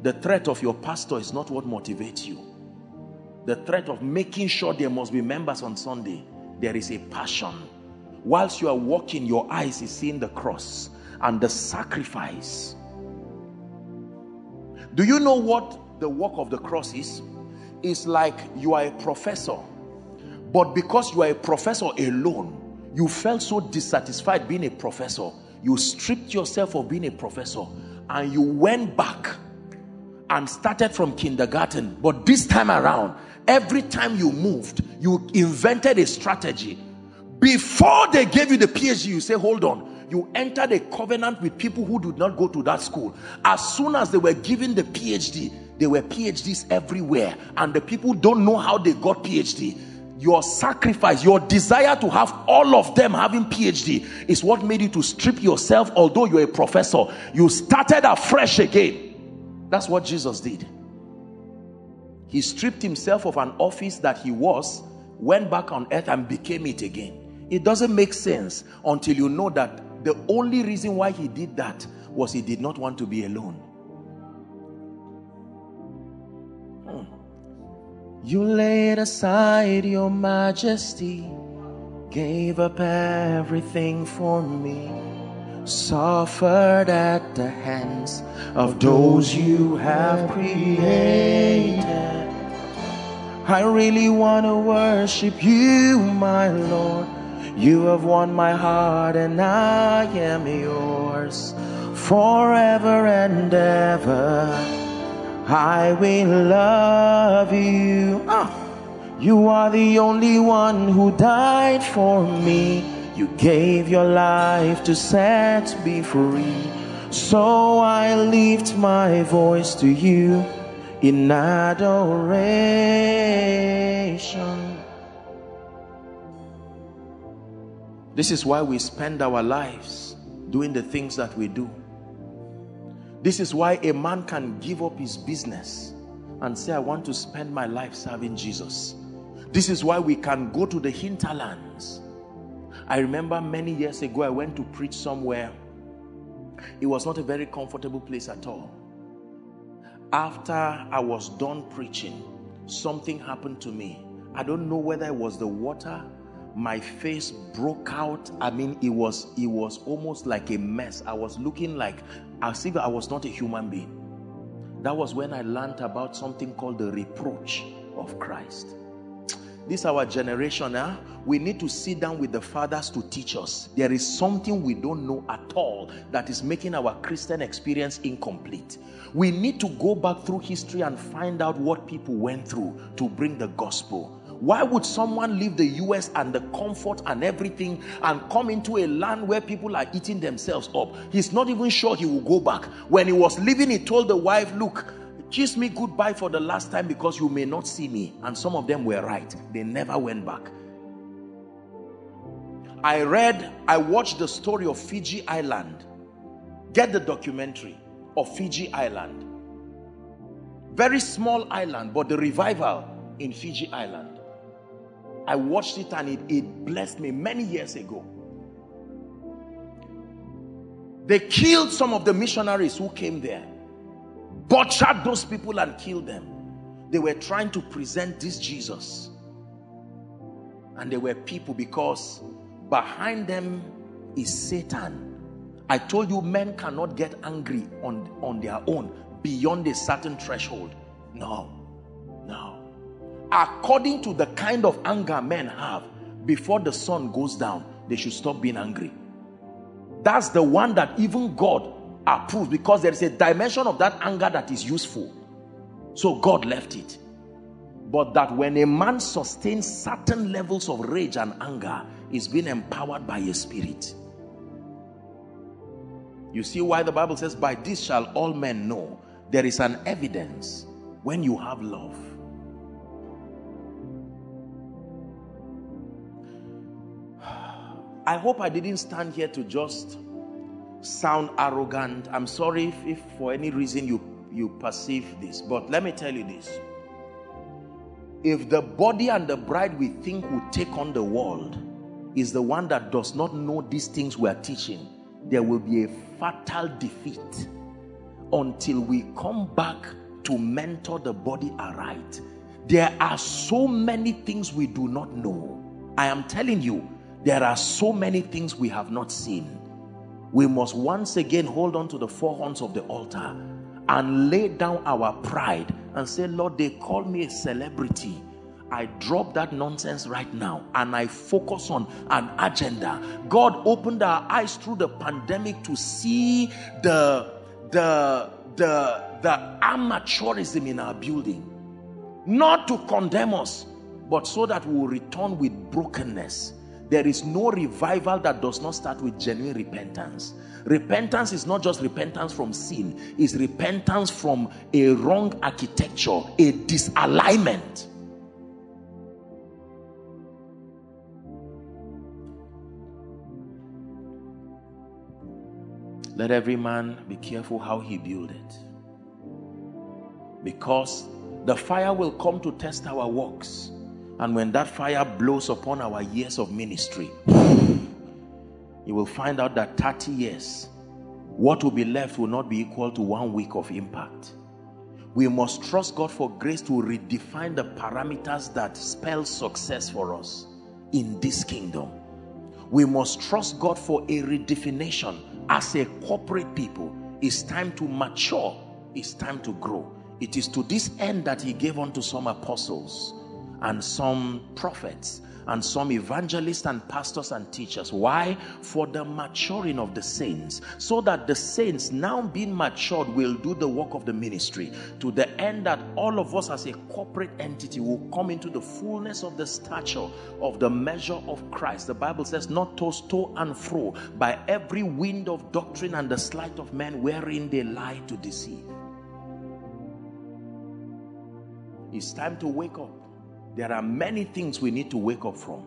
the threat of your pastor is not what motivates you. The threat of making sure there must be members on Sunday, there is a passion. Whilst you are walking, your eyes is seeing the cross and the sacrifice. Do you know what the work of the cross is? It's like you are a professor, but because you are a professor alone, you felt so dissatisfied being a professor, you stripped yourself of being a professor and you went back and started from kindergarten. But this time around, every time you moved, you invented a strategy. Before they gave you the PhD, you say, hold on. You entered a covenant with people who did not go to that school. As soon as they were given the PhD, there were PhDs everywhere. And the people don't know how they got PhD your sacrifice, your desire to have all of them having PhD is what made you to strip yourself. Although you're a professor, you started afresh again. That's what Jesus did. He stripped himself of an office that he was, went back on earth and became it again. It doesn't make sense until you know that the only reason why he did that was he did not want to be alone. Hmm. You laid aside your majesty, gave up everything for me, suffered at the hands of those you have created. I really want to worship you, my Lord. You have won my heart, and I am yours forever and ever. I will love you. Ah. You are the only one who died for me. You gave your life to set me free. So I lift my voice to you in adoration. This is why we spend our lives doing the things that we do. This is why a man can give up his business and say, I want to spend my life serving Jesus. This is why we can go to the hinterlands. I remember many years ago, I went to preach somewhere. It was not a very comfortable place at all after I was done preaching, something happened to me. I don't know whether it was the water. My face broke out. I mean, it was it was almost like a mess. I was looking like as if I was not a human being. That was when I learned about something called the reproach of Christ. This our generation, huh? we need to sit down with the fathers to teach us. There is something we don't know at all that is making our Christian experience incomplete. We need to go back through history and find out what people went through to bring the gospel. Why would someone leave the US and the comfort and everything and come into a land where people are eating themselves up? He's not even sure he will go back. When he was leaving, he told the wife, Look, kiss me goodbye for the last time because you may not see me. And some of them were right. They never went back. I read, I watched the story of Fiji Island. Get the documentary of Fiji Island. Very small island, but the revival in Fiji Island. I watched it and it, it blessed me many years ago. They killed some of the missionaries who came there butchered those people and killed them. They were trying to present this Jesus. And they were people because behind them is Satan. I told you men cannot get angry on, on their own beyond a certain threshold. No, no. According to the kind of anger men have, before the sun goes down, they should stop being angry. That's the one that even God approved because there is a dimension of that anger that is useful. So God left it. But that when a man sustains certain levels of rage and anger, is being empowered by a spirit. You see why the Bible says, By this shall all men know there is an evidence when you have love. I hope I didn't stand here to just sound arrogant. I'm sorry if, if for any reason you, you perceive this, but let me tell you this. If the body and the bride we think will take on the world is the one that does not know these things we are teaching, there will be a fatal defeat until we come back to mentor the body aright. There are so many things we do not know. I am telling you, there are so many things we have not seen we must once again hold on to the four horns of the altar and lay down our pride and say, Lord, they call me a celebrity. I drop that nonsense right now and I focus on an agenda. God opened our eyes through the pandemic to see the the the the amateurism in our building. Not to condemn us, but so that we will return with brokenness there is no revival that does not start with genuine repentance. Repentance is not just repentance from sin, it's repentance from a wrong architecture, a disalignment. Let every man be careful how he build it. Because the fire will come to test our works. And when that fire blows upon our years of ministry, you will find out that 30 years what will be left will not be equal to one week of impact. We must trust God for grace to redefine the parameters that spell success for us in this kingdom. We must trust God for a redefinition as a corporate people. It's time to mature, it's time to grow. It is to this end that He gave unto some apostles and some prophets and some evangelists and pastors and teachers. Why? For the maturing of the saints, so that the saints, now being matured, will do the work of the ministry to the end that all of us as a corporate entity will come into the fullness of the stature of the measure of Christ. The Bible says, not tossed to and fro by every wind of doctrine and the sleight of men wherein they lie to deceive. It's time to wake up there are many things we need to wake up from.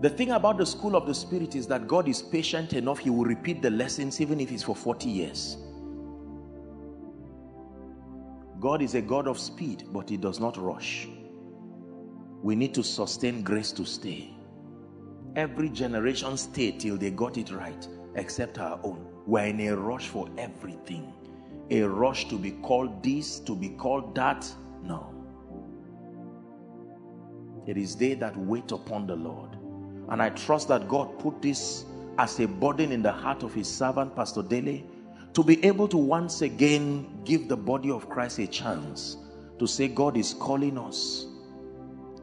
The thing about the school of the spirit is that God is patient enough, He will repeat the lessons even if it's for 40 years. God is a God of speed, but He does not rush. We need to sustain grace to stay. Every generation stayed till they got it right, except our own. We're in a rush for everything. A rush to be called this, to be called that. No. It is they that wait upon the Lord. And I trust that God put this as a burden in the heart of his servant, Pastor Dele, to be able to once again give the body of Christ a chance to say, God is calling us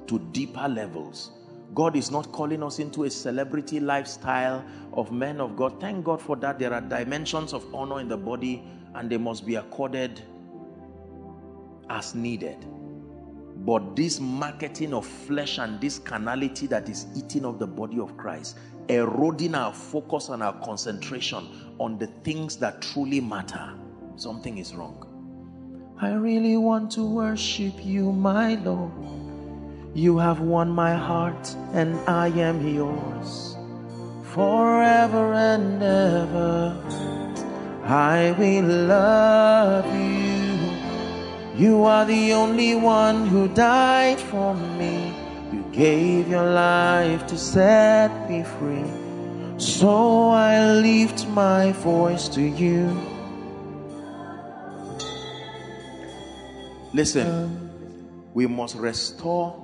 to deeper levels. God is not calling us into a celebrity lifestyle of men of God. Thank God for that. There are dimensions of honor in the body and they must be accorded as needed. But this marketing of flesh and this carnality that is eating of the body of Christ, eroding our focus and our concentration on the things that truly matter, something is wrong. I really want to worship you, my Lord. You have won my heart, and I am yours forever and ever. I will love you. You are the only one who died for me. You gave your life to set me free. So I lift my voice to you. Listen, we must restore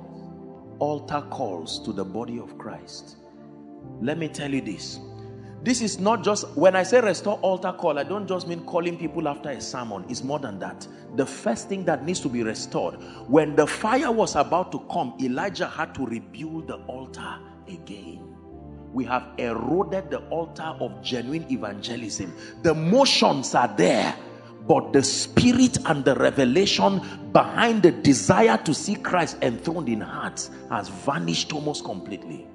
altar calls to the body of Christ. Let me tell you this this is not just, when I say restore altar call, I don't just mean calling people after a sermon. It's more than that. The first thing that needs to be restored, when the fire was about to come, Elijah had to rebuild the altar again. We have eroded the altar of genuine evangelism. The motions are there, but the spirit and the revelation behind the desire to see Christ enthroned in hearts has vanished almost completely.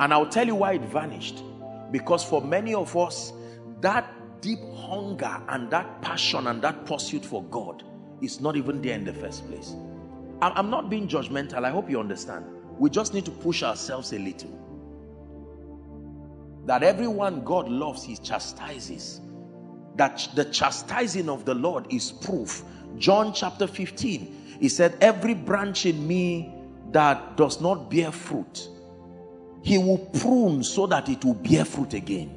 And I'll tell you why it vanished. Because for many of us, that deep hunger and that passion and that pursuit for God is not even there in the first place. I'm not being judgmental. I hope you understand. We just need to push ourselves a little. That everyone God loves, He chastises. That the chastising of the Lord is proof. John chapter 15, He said, Every branch in me that does not bear fruit, he will prune so that it will bear fruit again.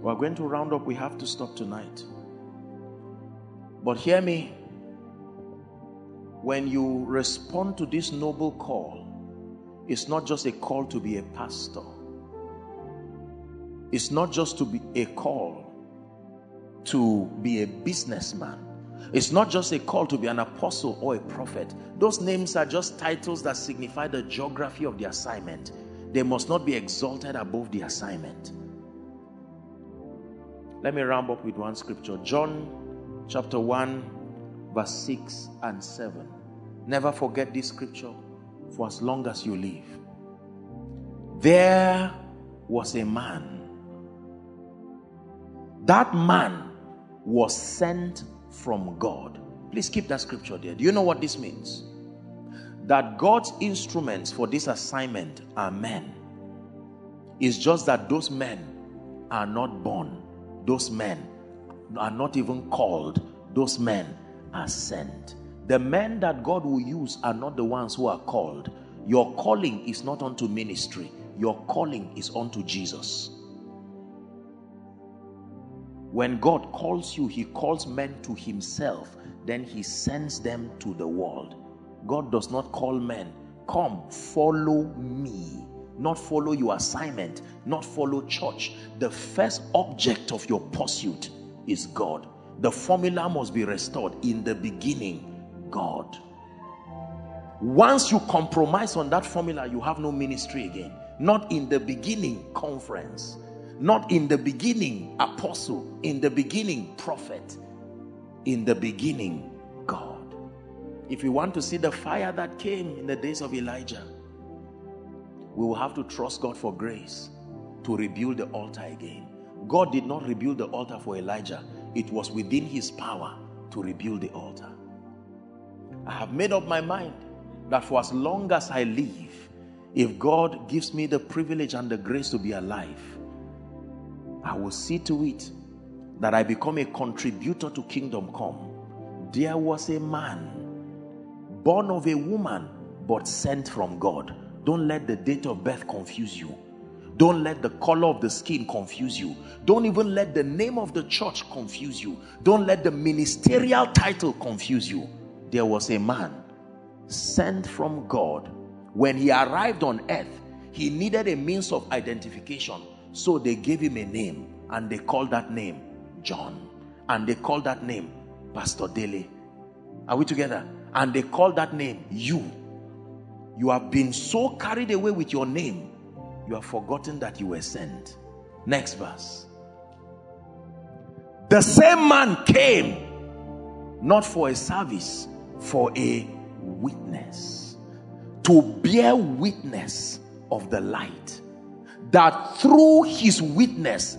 We're going to round up. We have to stop tonight. But hear me. When you respond to this noble call, it's not just a call to be a pastor. It's not just to be a call to be a businessman. It's not just a call to be an apostle or a prophet. Those names are just titles that signify the geography of the assignment. They must not be exalted above the assignment. Let me round up with one scripture. John chapter 1, verse 6 and 7. Never forget this scripture for as long as you live. There was a man. That man was sent from God. Please keep that scripture there. Do you know what this means? That God's instruments for this assignment are men. It's just that those men are not born. Those men are not even called. Those men are sent. The men that God will use are not the ones who are called. Your calling is not unto ministry, your calling is unto Jesus. When God calls you, He calls men to Himself, then He sends them to the world. God does not call men, Come, follow me. Not follow your assignment, not follow church. The first object of your pursuit is God. The formula must be restored. In the beginning, God. Once you compromise on that formula, you have no ministry again. Not in the beginning, conference. Not in the beginning, apostle. In the beginning, prophet. In the beginning. If we want to see the fire that came in the days of Elijah, we will have to trust God for grace to rebuild the altar again. God did not rebuild the altar for Elijah, it was within his power to rebuild the altar. I have made up my mind that for as long as I live, if God gives me the privilege and the grace to be alive, I will see to it that I become a contributor to kingdom come. There was a man born of a woman but sent from God. Don't let the date of birth confuse you. Don't let the color of the skin confuse you. Don't even let the name of the church confuse you. Don't let the ministerial title confuse you. There was a man sent from God. When he arrived on earth, he needed a means of identification. So they gave him a name and they called that name John. And they called that name Pastor Dele. Are we together? And they call that name you. You have been so carried away with your name, you have forgotten that you were sent. Next verse. The same man came not for a service, for a witness. To bear witness of the light. That through his witness,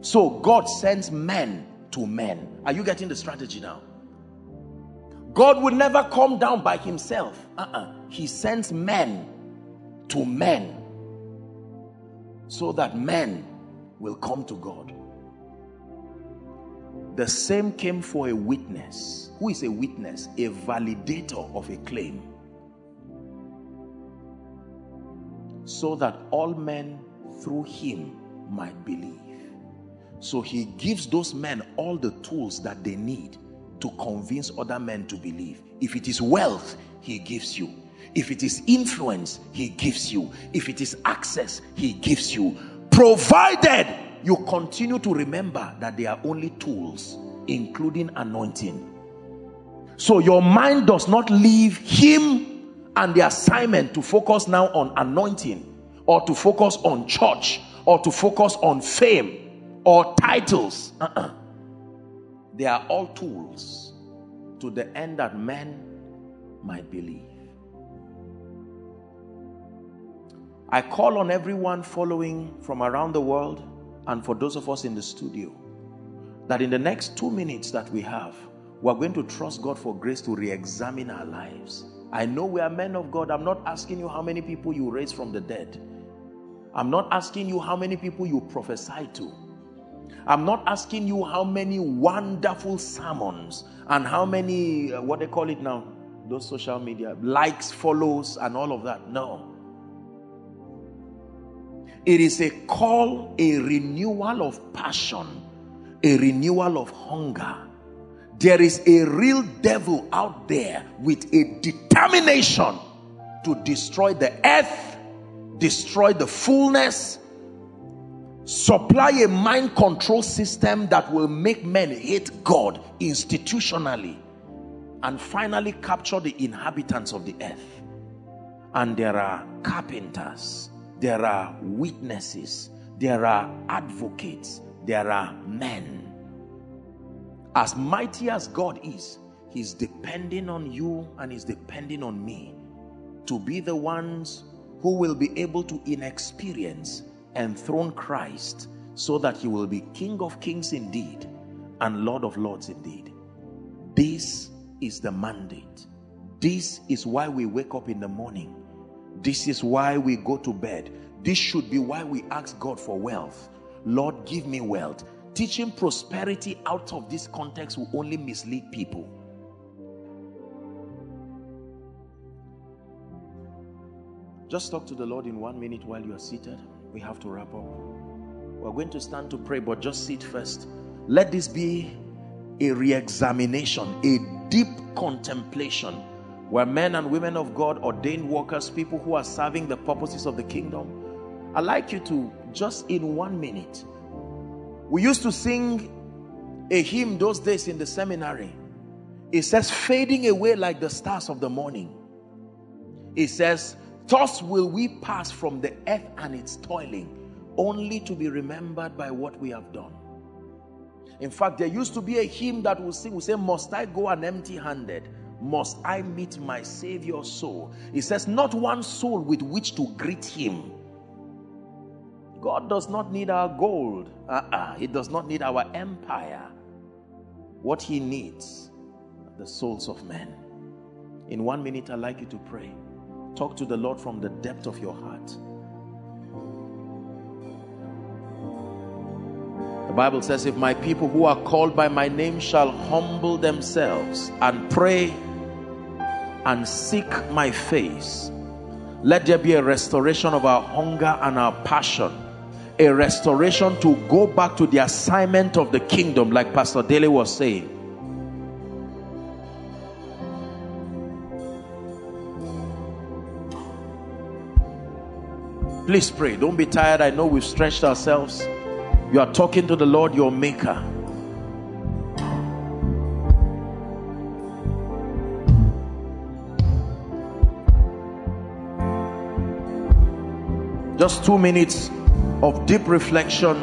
so God sends men to men. Are you getting the strategy now? God would never come down by himself. Uh-uh. He sends men to men so that men will come to God. The same came for a witness. Who is a witness? A validator of a claim. So that all men through him might believe. So he gives those men all the tools that they need to convince other men to believe. If it is wealth, he gives you. If it is influence, he gives you. If it is access, he gives you. Provided you continue to remember that they are only tools, including anointing. So your mind does not leave him and the assignment to focus now on anointing or to focus on church or to focus on fame or titles. Uh -uh. They are all tools to the end that men might believe. I call on everyone following from around the world and for those of us in the studio that in the next two minutes that we have, we're going to trust God for grace to re examine our lives. I know we are men of God. I'm not asking you how many people you raise from the dead. I'm not asking you how many people you prophesy to. I'm not asking you how many wonderful sermons and how many, uh, what they call it now, those social media, likes, follows, and all of that. No. It is a call, a renewal of passion, a renewal of hunger. There is a real devil out there with a determination to destroy the earth, destroy the fullness, supply a mind control system that will make men hate God institutionally and finally capture the inhabitants of the earth. And there are carpenters, there are witnesses, there are advocates, there are men. As mighty as God is, He's depending on you and He's depending on me to be the ones who will be able to, in experience, enthrone Christ so that he will be King of kings indeed and Lord of lords indeed. This is the mandate. This is why we wake up in the morning. This is why we go to bed. This should be why we ask God for wealth. Lord, give me wealth. Teaching prosperity out of this context will only mislead people. Just talk to the Lord in one minute while you are seated. We have to wrap up. We're going to stand to pray, but just sit first. Let this be a re examination, a deep contemplation where men and women of God, ordained workers, people who are serving the purposes of the kingdom, I'd like you to just in one minute. We used to sing a hymn those days in the seminary. It says, fading away like the stars of the morning. It says, Thus will we pass from the earth and its toiling, only to be remembered by what we have done. In fact, there used to be a hymn that will sing, we say, Must I go an empty handed? Must I meet my Savior's soul? It says, Not one soul with which to greet him. God does not need our gold. Uh-uh. He does not need our empire. What he needs, are the souls of men. In one minute, I'd like you to pray. Talk to the Lord from the depth of your heart. The Bible says, if my people who are called by my name shall humble themselves and pray and seek my face, let there be a restoration of our hunger and our passion a restoration to go back to the assignment of the kingdom like Pastor Dele was saying. Please pray. Don't be tired. I know we've stretched ourselves. You are talking to the Lord, your maker. Just two minutes of deep reflection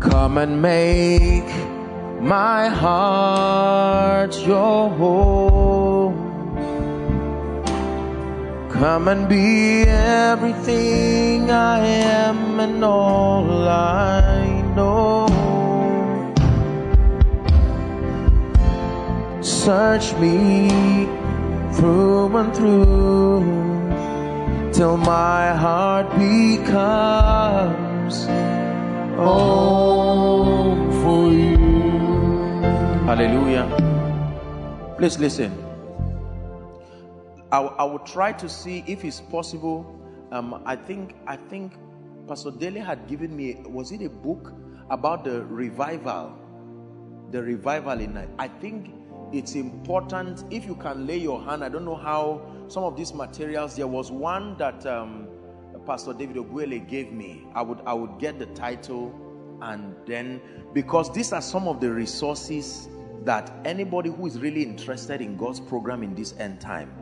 come and make my heart your home. Come and be everything I am and all I know. Search me through and through till my heart becomes all Hallelujah. Please listen. I, I will try to see if it's possible. Um, I think I think Pastor Dele had given me was it a book about the revival, the revival in I think it's important if you can lay your hand. I don't know how some of these materials. There was one that um, Pastor David Oguele gave me. I would I would get the title, and then because these are some of the resources that anybody who is really interested in God's program in this end time,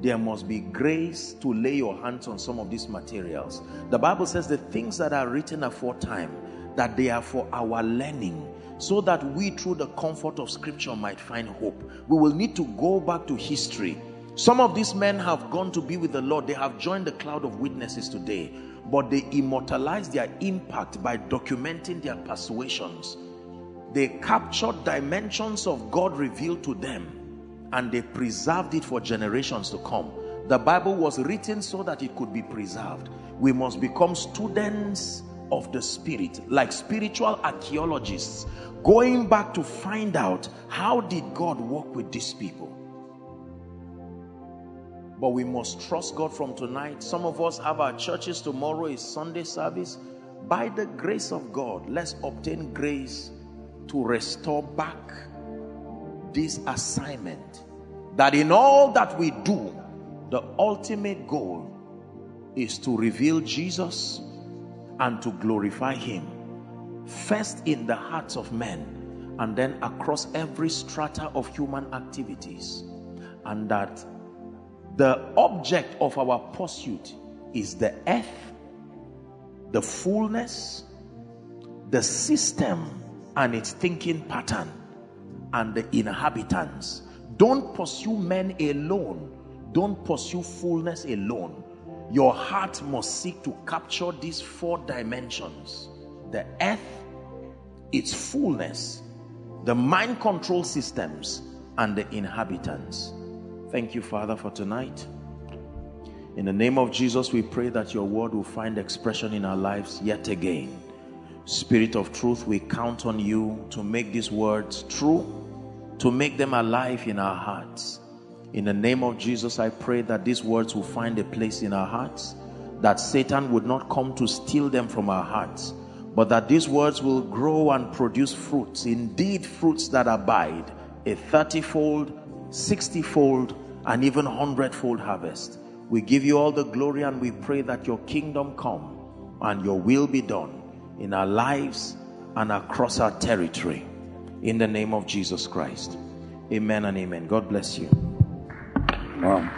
there must be grace to lay your hands on some of these materials. The Bible says the things that are written aforetime that they are for our learning so that we through the comfort of scripture might find hope. We will need to go back to history. Some of these men have gone to be with the lord. They have joined the cloud of witnesses today but they immortalize their impact by documenting their persuasions they captured dimensions of god revealed to them and they preserved it for generations to come. The bible was written so that it could be preserved. We must become students of the spirit like spiritual archaeologists going back to find out how did God work with these people. But we must trust God from tonight. Some of us have our churches tomorrow is Sunday service. By the grace of God let's obtain grace to restore back this assignment that in all that we do the ultimate goal is to reveal Jesus and to glorify him first in the hearts of men and then across every strata of human activities and that the object of our pursuit is the earth the fullness the system and its thinking pattern and the inhabitants don't pursue men alone don't pursue fullness alone your heart must seek to capture these four dimensions the earth, its fullness, the mind control systems, and the inhabitants. Thank you, Father, for tonight. In the name of Jesus, we pray that your word will find expression in our lives yet again. Spirit of truth, we count on you to make these words true, to make them alive in our hearts. In the name of Jesus, I pray that these words will find a place in our hearts, that Satan would not come to steal them from our hearts, but that these words will grow and produce fruits, indeed, fruits that abide, a 30 fold, 60 fold, and even 100 fold harvest. We give you all the glory and we pray that your kingdom come and your will be done in our lives and across our territory. In the name of Jesus Christ. Amen and amen. God bless you. Wow.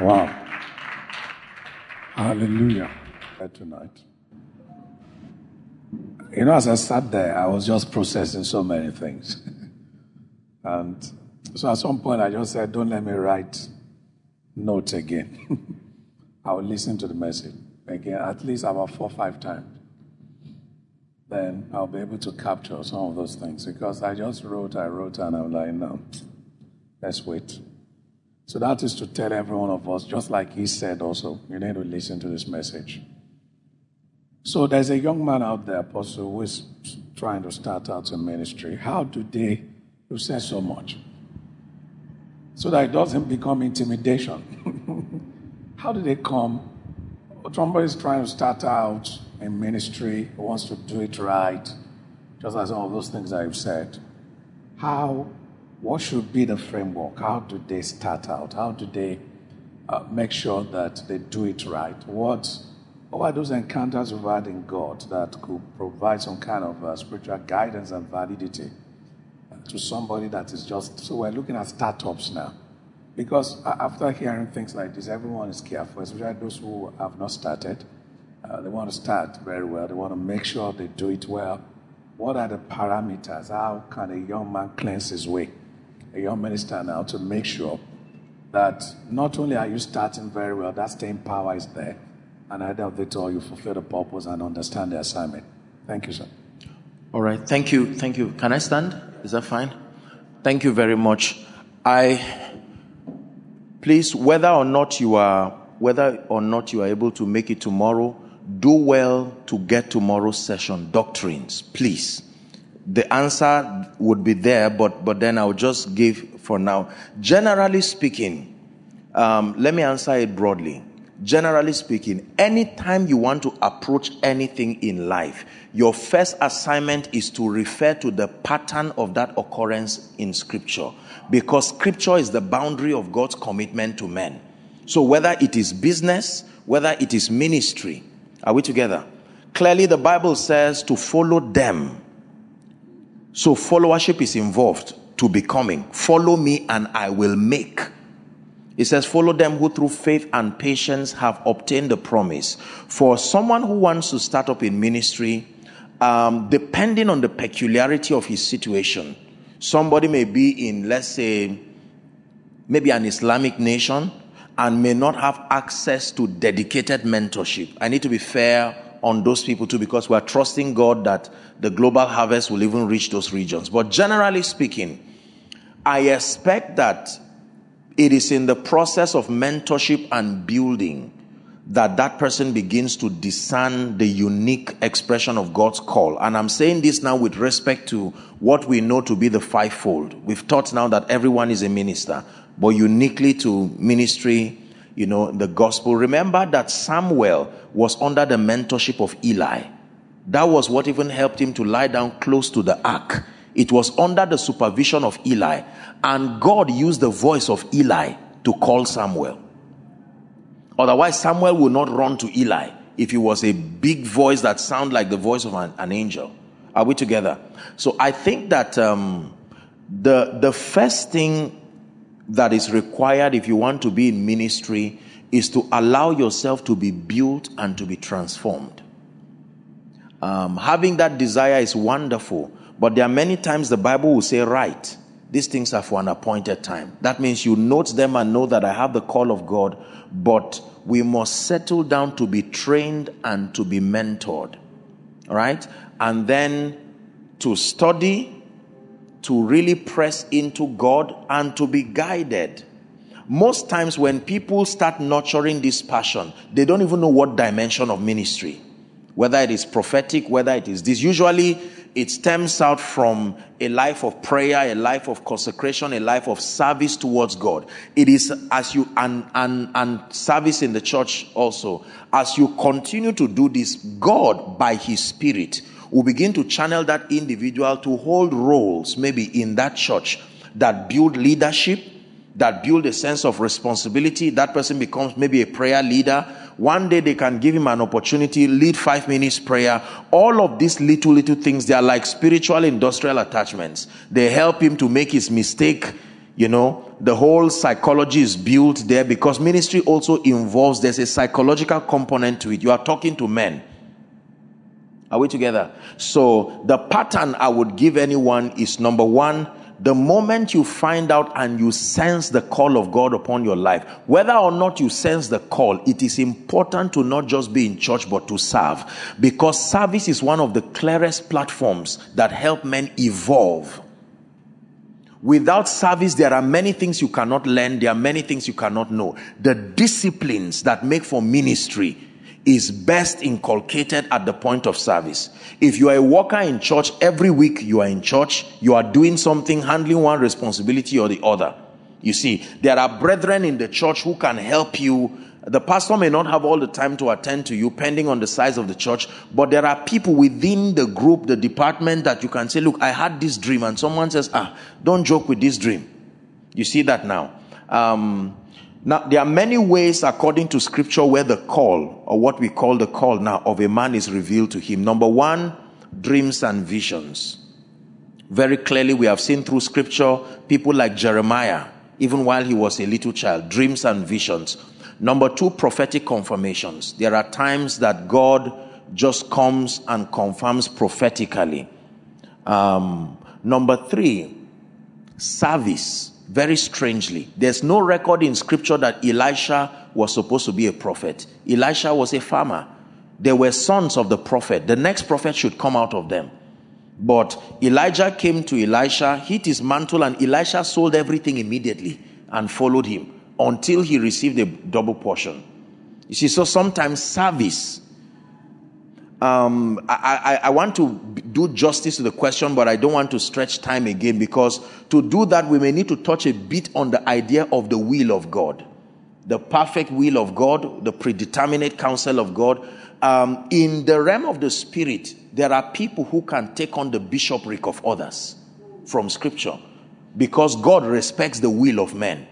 Wow. Hallelujah. Tonight. You know, as I sat there, I was just processing so many things. and so at some point, I just said, Don't let me write notes again. I will listen to the message again at least about four or five times. Then I'll be able to capture some of those things because I just wrote, I wrote, and I'm like, no, let's wait. So that is to tell every one of us, just like he said also, you need to listen to this message. So there's a young man out there, Apostle, who is trying to start out a ministry. How do they, you say so much? So that it doesn't become intimidation. How do they come somebody is trying to start out in ministry, wants to do it right, just as all those things I've said. How, what should be the framework? How do they start out? How do they uh, make sure that they do it right? What, what are those encounters you've had in God that could provide some kind of uh, spiritual guidance and validity to somebody that is just, so we're looking at startups now. Because after hearing things like this, everyone is careful, especially those who have not started. Uh, they want to start very well. They want to make sure they do it well. What are the parameters? How can a young man cleanse his way? A young minister now to make sure that not only are you starting very well, that staying power is there, and at the end of it all, you fulfill the purpose and understand the assignment. Thank you, sir. All right. Thank you. Thank you. Can I stand? Is that fine? Thank you very much. I Please, whether or not you are, whether or not you are able to make it tomorrow, do well to get tomorrow's session doctrines, please. The answer would be there, but but then I'll just give for now. Generally speaking, um, let me answer it broadly. Generally speaking, anytime you want to approach anything in life, your first assignment is to refer to the pattern of that occurrence in Scripture because scripture is the boundary of God's commitment to men. So whether it is business, whether it is ministry, are we together? Clearly, the Bible says to follow them. So followership is involved to becoming. Follow me and I will make. It says, follow them who through faith and patience have obtained the promise. For someone who wants to start up in ministry, um, depending on the peculiarity of his situation, Somebody may be in, let's say, maybe an Islamic nation and may not have access to dedicated mentorship. I need to be fair on those people too because we are trusting God that the global harvest will even reach those regions. But generally speaking, I expect that it is in the process of mentorship and building that that person begins to discern the unique expression of God's call. And I'm saying this now with respect to what we know to be the fivefold. We've taught now that everyone is a minister, but uniquely to ministry, you know, the gospel. Remember that Samuel was under the mentorship of Eli. That was what even helped him to lie down close to the ark. It was under the supervision of Eli. And God used the voice of Eli to call Samuel. Otherwise, Samuel would not run to Eli if he was a big voice that sounded like the voice of an, an angel. Are we together? So I think that um, the the first thing that is required if you want to be in ministry is to allow yourself to be built and to be transformed. Um, having that desire is wonderful, but there are many times the Bible will say, "Right, these things are for an appointed time." That means you note them and know that I have the call of God, but we must settle down to be trained and to be mentored. All right? And then to study, to really press into God, and to be guided. most times when people start nurturing this passion, they don't even know what dimension of ministry, whether it is prophetic, whether it is this. Usually, it stems out from a life of prayer, a life of consecration, a life of service towards God. It is as you, and, and, and service in the church also, as you continue to do this, God, by His Spirit, will begin to channel that individual to hold roles, maybe in that church, that build leadership, that build a sense of responsibility. That person becomes maybe a prayer leader. One day they can give him an opportunity, lead five minutes prayer. All of these little, little things, they are like spiritual industrial attachments. They help him to make his mistake. You know, the whole psychology is built there because ministry also involves, there's a psychological component to it. You are talking to men. Are we together? So the pattern I would give anyone is number one, the moment you find out and you sense the call of God upon your life, whether or not you sense the call, it is important to not just be in church but to serve because service is one of the clearest platforms that help men evolve. Without service, there are many things you cannot learn, there are many things you cannot know. The disciplines that make for ministry is best inculcated at the point of service. If you are a worker in church, every week you are in church, you are doing something, handling one responsibility or the other. You see, there are brethren in the church who can help you. The pastor may not have all the time to attend to you, depending on the size of the church, but there are people within the group, the department that you can say, Look, I had this dream, and someone says, Ah, don't joke with this dream. You see that now. Um, now, there are many ways, according to scripture, where the call, or what we call the call now, of a man is revealed to him. Number one, dreams and visions. Very clearly, we have seen through scripture people like Jeremiah, even while he was a little child, dreams and visions. Number two, prophetic confirmations. There are times that God just comes and confirms prophetically. Um, number three, service very strangely. There's no record in scripture that Elisha was supposed to be a prophet. Elisha was a farmer. There were sons of the prophet. The next prophet should come out of them. But Elijah came to Elisha, hit his mantle, and Elisha sold everything immediately and followed him until he received a double portion. You see, so sometimes service um, I, I, I, want to do justice to the question, but I don't want to stretch time again because to do that, we may need to touch a bit on the idea of the will of God, the perfect will of God, the predeterminate counsel of God. Um, in the realm of the spirit, there are people who can take on the bishopric of others from scripture because God respects the will of men.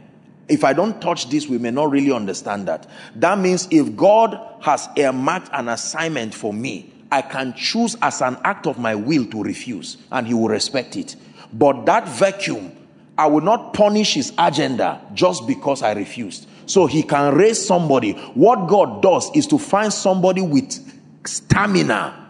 If I don't touch this, we may not really understand that. That means if God has earmarked an assignment for me, I can choose as an act of my will to refuse, and He will respect it. But that vacuum, I will not punish His agenda just because I refused. So He can raise somebody. What God does is to find somebody with stamina.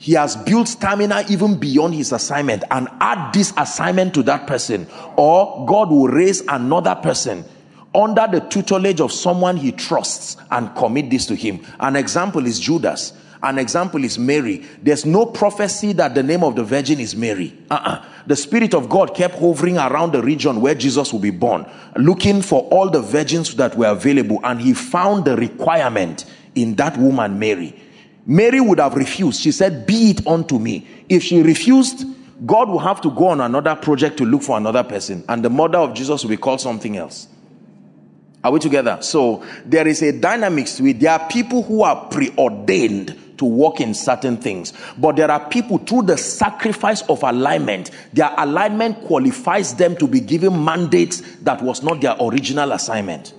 He has built stamina even beyond his assignment and add this assignment to that person, or God will raise another person under the tutelage of someone he trusts and commit this to him. An example is Judas. An example is Mary. There's no prophecy that the name of the virgin is Mary. Uh-uh. The Spirit of God kept hovering around the region where Jesus will be born, looking for all the virgins that were available, and he found the requirement in that woman, Mary. Mary would have refused. She said, Be it unto me. If she refused, God will have to go on another project to look for another person, and the mother of Jesus will be called something else. Are we together? So there is a dynamics to it. There are people who are preordained to walk in certain things, but there are people through the sacrifice of alignment. Their alignment qualifies them to be given mandates that was not their original assignment.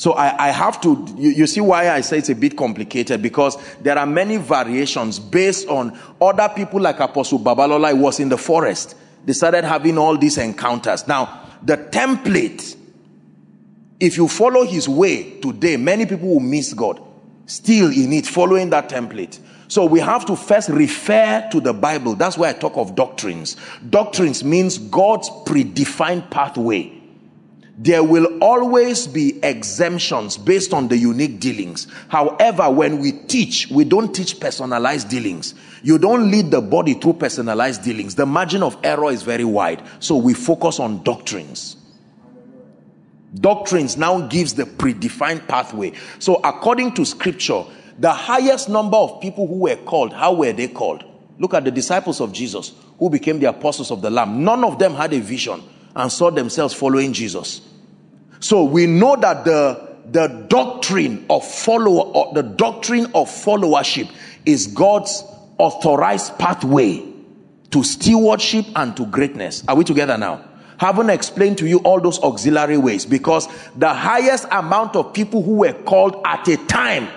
So I, I have to, you, you, see why I say it's a bit complicated because there are many variations based on other people like Apostle Babalola was in the forest. They started having all these encounters. Now, the template if you follow his way today, many people will miss God. Still in it, following that template. So we have to first refer to the Bible. That's why I talk of doctrines. Doctrines means God's predefined pathway. There will always be exemptions based on the unique dealings. However, when we teach, we don't teach personalized dealings. You don't lead the body through personalized dealings. The margin of error is very wide. So we focus on doctrines. Doctrines now gives the predefined pathway. So according to scripture, the highest number of people who were called, how were they called? Look at the disciples of Jesus who became the apostles of the Lamb. None of them had a vision and saw themselves following Jesus. So we know that the, the doctrine of follower, or the doctrine of followership is God's authorized pathway to stewardship and to greatness. Are we together now? Haven't explained to you all those auxiliary ways because the highest amount of people who were called at a time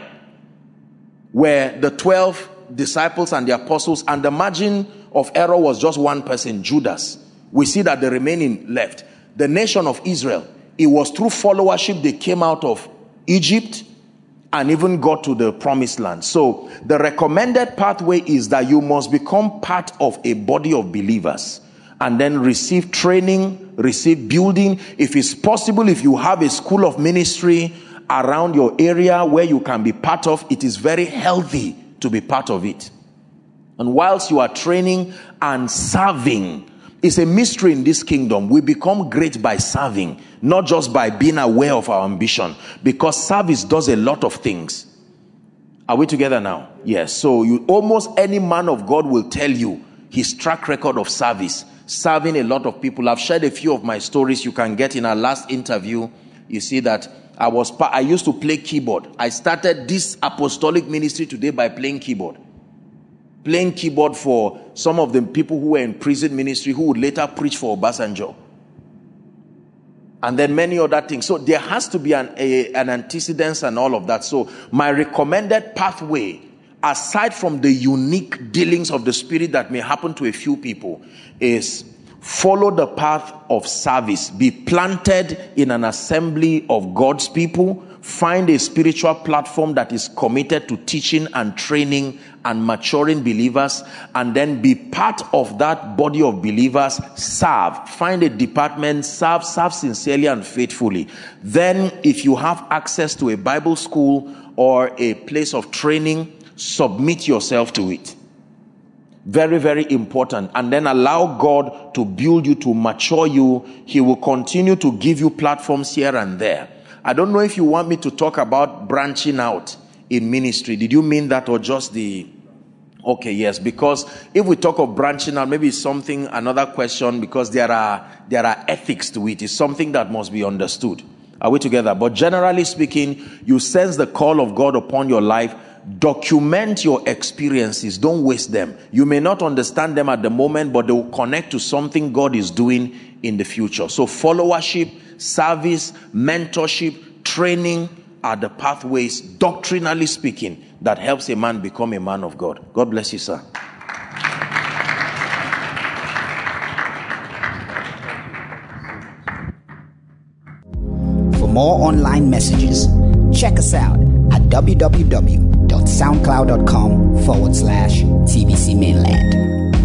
were the 12 disciples and the apostles, and the margin of error was just one person, Judas. We see that the remaining left. The nation of Israel, it was through followership they came out of Egypt and even got to the promised land. So the recommended pathway is that you must become part of a body of believers and then receive training, receive building. If it's possible, if you have a school of ministry around your area where you can be part of, it is very healthy to be part of it. And whilst you are training and serving, it's a mystery in this kingdom. We become great by serving, not just by being aware of our ambition, because service does a lot of things. Are we together now? Yes. So you almost any man of God will tell you his track record of service, serving a lot of people. I've shared a few of my stories. You can get in our last interview. You see that I was I used to play keyboard. I started this apostolic ministry today by playing keyboard. Playing keyboard for some of the people who were in prison ministry who would later preach for Obasanjo. And then many other things. So there has to be an, a, an antecedence and all of that. So my recommended pathway, aside from the unique dealings of the spirit that may happen to a few people, is follow the path of service, be planted in an assembly of God's people, find a spiritual platform that is committed to teaching and training and maturing believers, and then be part of that body of believers, serve, find a department, serve, serve sincerely and faithfully. Then, if you have access to a Bible school or a place of training, submit yourself to it. Very, very important. And then allow God to build you, to mature you. He will continue to give you platforms here and there. I don't know if you want me to talk about branching out in ministry. Did you mean that or just the. Okay, yes, because if we talk of branching out, maybe it's something, another question, because there are, there are ethics to it. It's something that must be understood. Are we together? But generally speaking, you sense the call of God upon your life document your experiences don't waste them you may not understand them at the moment but they will connect to something god is doing in the future so followership service mentorship training are the pathways doctrinally speaking that helps a man become a man of god god bless you sir For more online messages, check us out at www.soundcloud.com forward slash TBC Mainland.